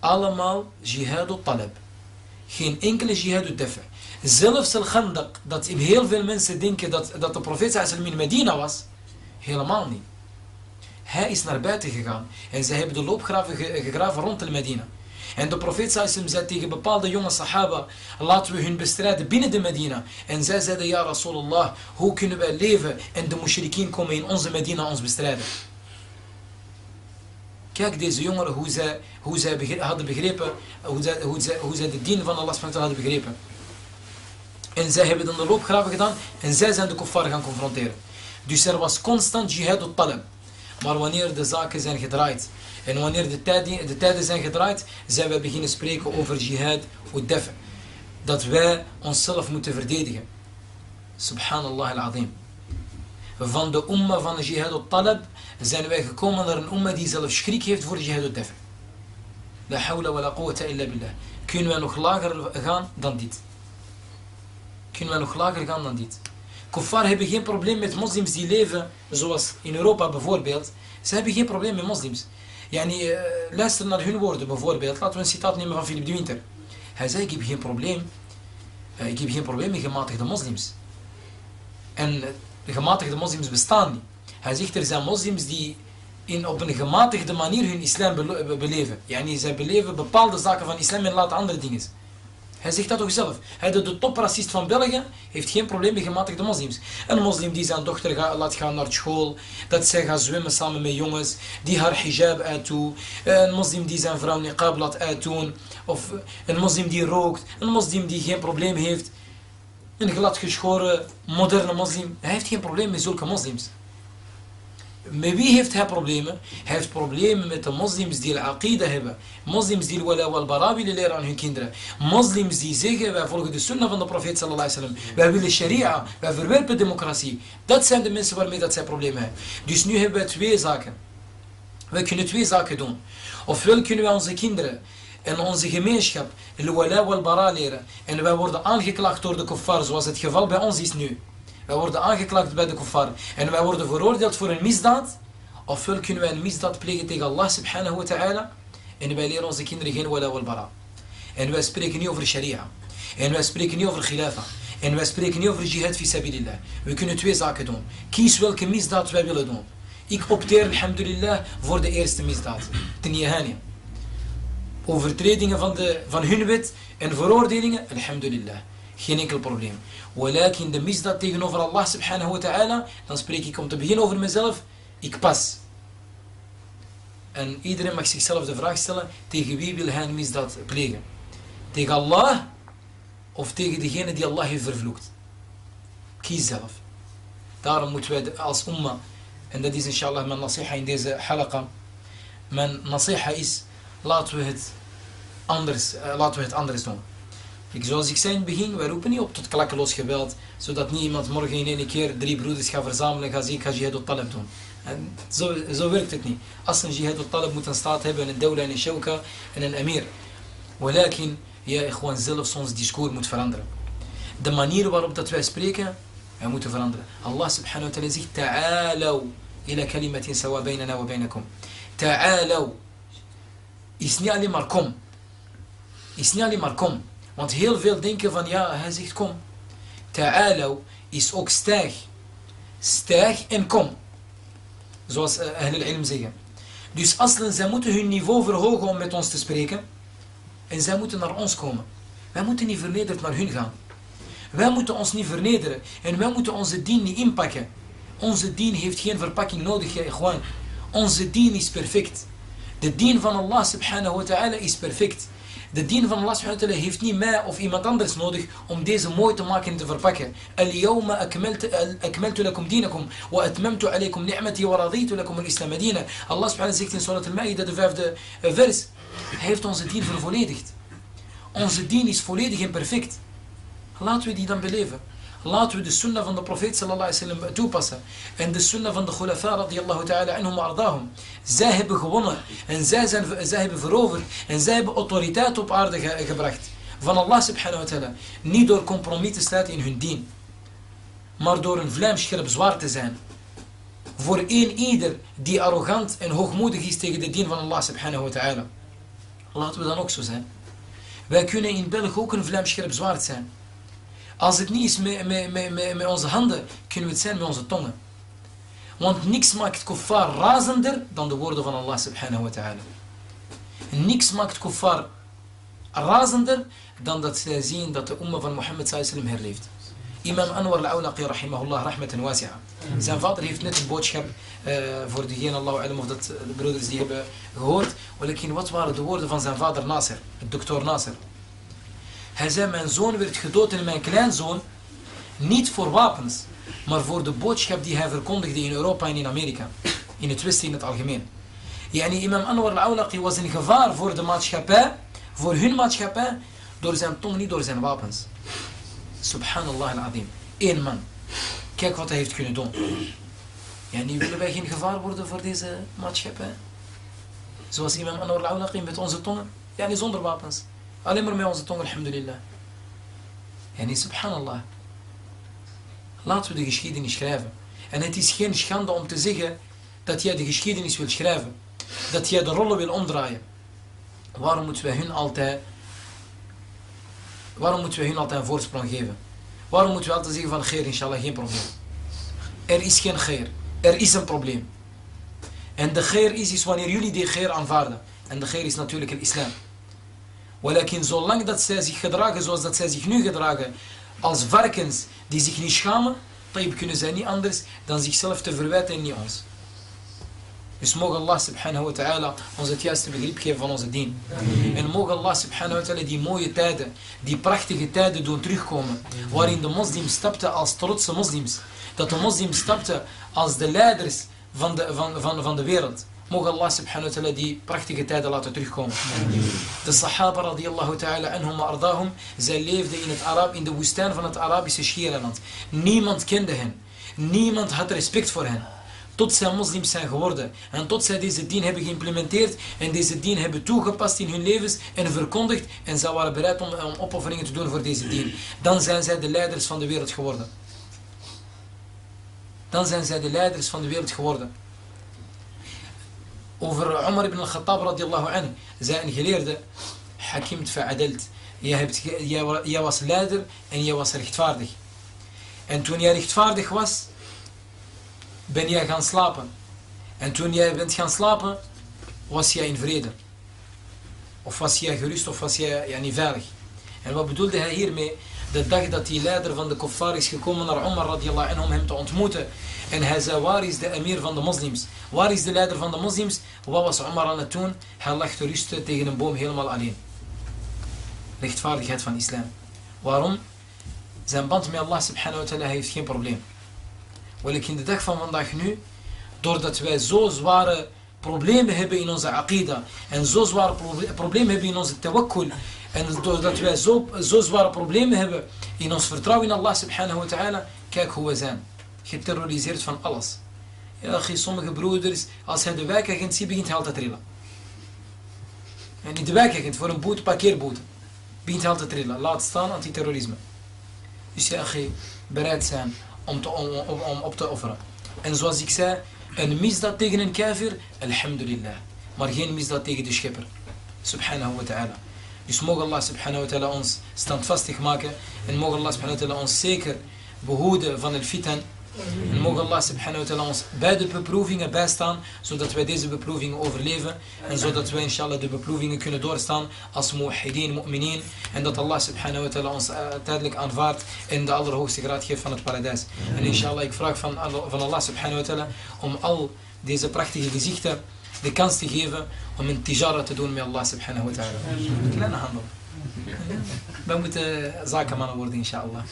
Allemaal jihad talab. Geen enkele jihad defa. Zelfs al-Khandaq, dat heel veel mensen denken dat, dat de profeet in Medina was. Helemaal niet. Hij is naar buiten gegaan. En zij hebben de loopgraven gegraven rond de Medina. En de profeet sallam zei tegen bepaalde jonge sahaba, laten we hun bestrijden binnen de Medina. En zij zeiden, ja Rasulullah, hoe kunnen wij leven en de mushrikien komen in onze Medina ons bestrijden? Kijk deze jongeren hoe zij, hoe zij hadden begrepen, hoe zij, hoe, zij, hoe zij de dien van Allah hadden begrepen. En zij hebben dan de loopgraven gedaan en zij zijn de kuffar gaan confronteren. Dus er was constant jihad op talab. Maar wanneer de zaken zijn gedraaid en wanneer de tijden, de zijn gedraaid, zijn we beginnen spreken over jihad of def. Dat wij onszelf moeten verdedigen. Subhanallah al-azim. Van de umma van de jihad al-talab zijn wij gekomen naar een umma die zelf schrik heeft voor jihad al-def. La hawla wa la quwwata illa billah. Kunnen wij nog lager gaan dan dit? Kunnen wij nog lager gaan dan dit? Kuffar hebben geen probleem met moslims die leven, zoals in Europa bijvoorbeeld. Ze hebben geen probleem met moslims. Yani, uh, luister naar hun woorden bijvoorbeeld. Laten we een citaat nemen van Philip de Winter. Hij zei, ik heb geen probleem. Uh, ik heb geen probleem met gematigde moslims. En uh, gematigde moslims bestaan niet. Hij zegt, er zijn moslims die in, op een gematigde manier hun islam be beleven. Yani, zij beleven bepaalde zaken van islam en laten andere dingen. Hij zegt dat toch zelf. Hij de, de topracist van België heeft geen probleem met gematigde moslims. Een moslim die zijn dochter laat gaan naar school, dat zij gaat zwemmen samen met jongens, die haar hijab uitdoet, een moslim die zijn vrouw niqab laat uitdoen, of een moslim die rookt, een moslim die geen probleem heeft, een gladgeschoren moderne moslim. Hij heeft geen probleem met zulke moslims. Met wie heeft hij problemen? Hij heeft problemen met de moslims die al-aqida hebben. Moslims die wala wal bara willen leren aan hun kinderen. Moslims die zeggen, wij volgen de sunnah van de profeet sallallahu alaihi wasallam. Wij willen sharia, wij verwerpen democratie. Dat zijn de mensen waarmee dat zij problemen hebben. Dus nu hebben we twee zaken. We kunnen twee zaken doen. Ofwel kunnen wij onze kinderen en onze gemeenschap al-wala wal bara leren. En wij worden aangeklaagd door de kuffar, zoals het geval bij ons is nu. Wij worden aangeklaagd bij de kuffar. En wij worden veroordeeld voor een misdaad. Ofwel kunnen wij een misdaad plegen tegen Allah subhanahu wa ta'ala. En wij leren onze kinderen geen wala wal bara. En wij spreken niet over sharia. En wij spreken niet over khilafa. En wij spreken niet over jihad fi sabilillah. We kunnen twee zaken doen. Kies welke misdaad wij willen doen. Ik opteer, alhamdulillah, voor de eerste misdaad. Ten. Overtredingen van, de, van hun wet en veroordelingen, alhamdulillah. Geen enkel probleem. Walakin de misdaad tegenover Allah subhanahu wa ta'ala, dan spreek ik om te beginnen over mezelf, ik pas. En iedereen mag zichzelf de vraag stellen, tegen wie wil hij een misdaad plegen? Tegen Allah of tegen degene die Allah heeft vervloekt? Kies zelf. Daarom moeten wij als umma, en dat is inshallah mijn nasiha in deze halaqa, mijn nasiha is, laten we het anders, uh, laten we het anders doen. Ik, zoals ik zei in het begin, wij roepen niet op tot klakkeloos geweld, zodat niet iemand morgen in één keer drie broeders gaat verzamelen en gaat ik ga jihad talib doen. En zo, zo werkt het niet. Als een jihad talib moet een staat hebben, een dawla en een shawka en een emir. Walakin, ja, gewoon zelfs ons discours moet veranderen. De manier waarop dat wij spreken, wij moeten veranderen. Allah subhanahu wa ta'ala zegt, ta'alaw ila kalimatin sawa baynana wa baynakum. Ta'alaw is niet alleen maar kom. Is niet alleen maar kom. Want heel veel denken van ja, hij zegt kom. Ta'alaw is ook stijg. Stijg en kom. Zoals uh, Ahlul Ilm zeggen. Dus aslen, zij moeten hun niveau verhogen om met ons te spreken. En zij moeten naar ons komen. Wij moeten niet vernederd naar hun gaan. Wij moeten ons niet vernederen. En wij moeten onze dien niet inpakken. Onze dien heeft geen verpakking nodig, ja, gewoon. Onze dien is perfect. De dien van Allah subhanahu wa ta'ala is perfect. De dien van Allah subhanahu heeft niet mij of iemand anders nodig om deze mooi te maken en te verpakken. Al-yawma akmaltu lakum dinakum wa atmamtu alaykum ni'mati wa raditu lakum al-islam dina. Allah subhanahu zegt in Surat al-Ma'idah, de vijfde vers, hij heeft onze dien vervolledigd. Onze dien is volledig en perfect. Laten we die dan beleven. Laten we de sunnah van de profeet sallallahu toepassen. En de sunnah van de khulafa radiyallahu ta'ala anhum ardahum. Zij hebben gewonnen. En zij, zijn, zij hebben veroverd. En zij hebben autoriteit op aarde ge gebracht. Van Allah subhanahu wa ta'ala. Niet door compromis te sluiten in hun dien. Maar door een vlijmscherp zwaar te zijn. Voor een ieder die arrogant en hoogmoedig is tegen de dien van Allah subhanahu wa ta'ala. Laten we dan ook zo zijn. Wij kunnen in België ook een vlijmscherp zwaard zijn. Als het niet is met, met, met, met, onze handen, kunnen we het zijn met onze tongen. Want niks maakt kuffar razender dan de woorden van Allah subhanahu wa ta'ala. Niks maakt kuffar razender dan dat zij zien dat de umma van Mohammed sallallahu herleeft. Imam Anwar al-Awlaqi rahimahullah rahmatan wasi'a. Zijn vader heeft net een boodschap uh, voor degene Allah alam of dat de broeders die hebben gehoord. Wat waren de woorden van zijn vader Nasser, het dokter Nasser. Hij zei, mijn zoon werd gedood en mijn kleinzoon niet voor wapens, maar voor de boodschap die hij verkondigde in Europa en in Amerika. In het Westen in het algemeen. Yani imam Anwar al-Awlaqi was een gevaar voor de maatschappij, voor hun maatschappij, door zijn tong, niet door zijn wapens. Subhanallah al-Azim. Eén man. Kijk wat hij heeft kunnen doen. Ja, nu willen wij geen gevaar worden voor deze maatschappij. Zoals imam Anwar al-Awlaqi met onze tongen. Ja, niet zonder wapens. Alleen maar met onze tong, alhamdulillah. En is subhanallah. Laten we de geschiedenis schrijven. En het is geen schande om te zeggen dat jij de geschiedenis wil schrijven. Dat jij de rollen wil omdraaien. Waarom moeten wij hun altijd... Waarom moeten wij hun altijd een voorsprong geven? Waarom moeten we altijd zeggen van geer, inshallah, geen probleem. Er is geen geer. Er is een probleem. En de geer is, is wanneer jullie die geer aanvaarden. En de geer is natuurlijk het islam. Walakin zolang dat zij zich gedragen zoals dat zij zich nu gedragen, als varkens die zich niet schamen, dan kunnen zij niet anders dan zichzelf te verwijten en niet ons. Dus mogen Allah subhanahu wa ta'ala ons het juiste begrip geven van onze dien. En mogen Allah subhanahu wa ta'ala die mooie tijden, die prachtige tijden doen terugkomen. Waarin de moslims stapten als trotse moslims. Dat de moslims stapten als de leiders van de, van, van, van de wereld. Mogen Allah subhanahu wa ta'ala die prachtige tijden laten terugkomen. De sahaba radiyallahu ta'ala anhum ardahum, zij leefden in, het Arab, in de woestijn van het Arabische Schiereiland. Niemand kende hen. Niemand had respect voor hen. Tot zij moslims zijn geworden. En tot zij deze dien hebben geïmplementeerd. En deze dien hebben toegepast in hun levens. En verkondigd. En zij waren bereid om, om opofferingen te doen voor deze dien. Dan zijn zij de leiders van de wereld geworden. Dan zijn zij de leiders van de wereld geworden. Over Umar ibn al-Khattab radiallahu anhu. Zei een geleerde. Hakim fa'adelt. Jij, jij, was leider en jij was rechtvaardig. En toen jij rechtvaardig was ben jij gaan slapen. En toen jij bent gaan slapen, was jij in vrede. Of was jij gerust, of was jij ja, niet veilig. En wat bedoelde hij hiermee? De dag dat die leider van de kuffar is gekomen naar Omar radiallahu anhu om hem te ontmoeten. En hij zei, waar is de emir van de moslims? Waar is de leider van de moslims? Wat was Omar aan het doen? Hij lag te rusten tegen een boom helemaal alleen. Rechtvaardigheid van islam. Waarom? Zijn band met Allah subhanahu wa ta'ala heeft geen probleem. Welk in de dag van vandaag nu, doordat wij zo zware problemen hebben in onze aqida en zo zware problemen hebben in onze tawakkul en doordat wij zo, zo zware problemen hebben in ons vertrouwen in Allah subhanahu wa ta'ala, kijk hoe we zijn. Geterroriseerd van alles. Ja, sommige broeders, als hij de wijkagent ziet, begint hij altijd te trillen. En niet de wijkagent, voor een boete, parkeerboete. Begint hij te trillen. Laat staan antiterrorisme. Dus ja, bereid zijn om, te, om, op te offeren. En zoals ik zei, een misdaad tegen een kafir, alhamdulillah. Maar geen misdaad tegen de schepper. Subhanahu wa ta'ala. Dus mogen Allah subhanahu wa ta'ala ons standvastig maken. En mogen Allah subhanahu wa ta'ala ons zeker behoeden van het fitan. En mogen Allah subhanahu wa ta'ala ons bij de beproevingen bijstaan, zodat wij deze beproevingen overleven. En zodat wij inshallah de beproevingen kunnen doorstaan als muwahideen, mu'mineen. En dat Allah subhanahu wa ta'ala ons uh, tijdelijk aanvaardt en de allerhoogste graad geeft van het paradijs. En inshallah, ik vraag van, van Allah subhanahu wa ta'ala om al deze prachtige gezichten de kans te geven om een tijara te doen met Allah subhanahu wa ta'ala. Kleine handel. Wij moeten zakenmannen worden inshallah.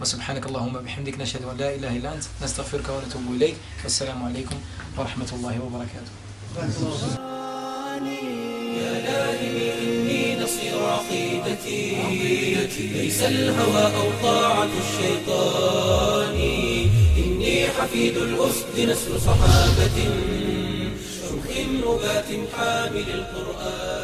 وسبحانك اللهم وبحمدك نشهد أن لا إله إلا أنت نستغفرك ونتوب إليك. والسلام عليكم ورحمة الله وبركاته. يا دائمي إني نصير عقيدتي ليس الهوى أو طاعة الشيطان. إني حفيد الأسد نسل صحابة شمخ نبات حامل القرآن.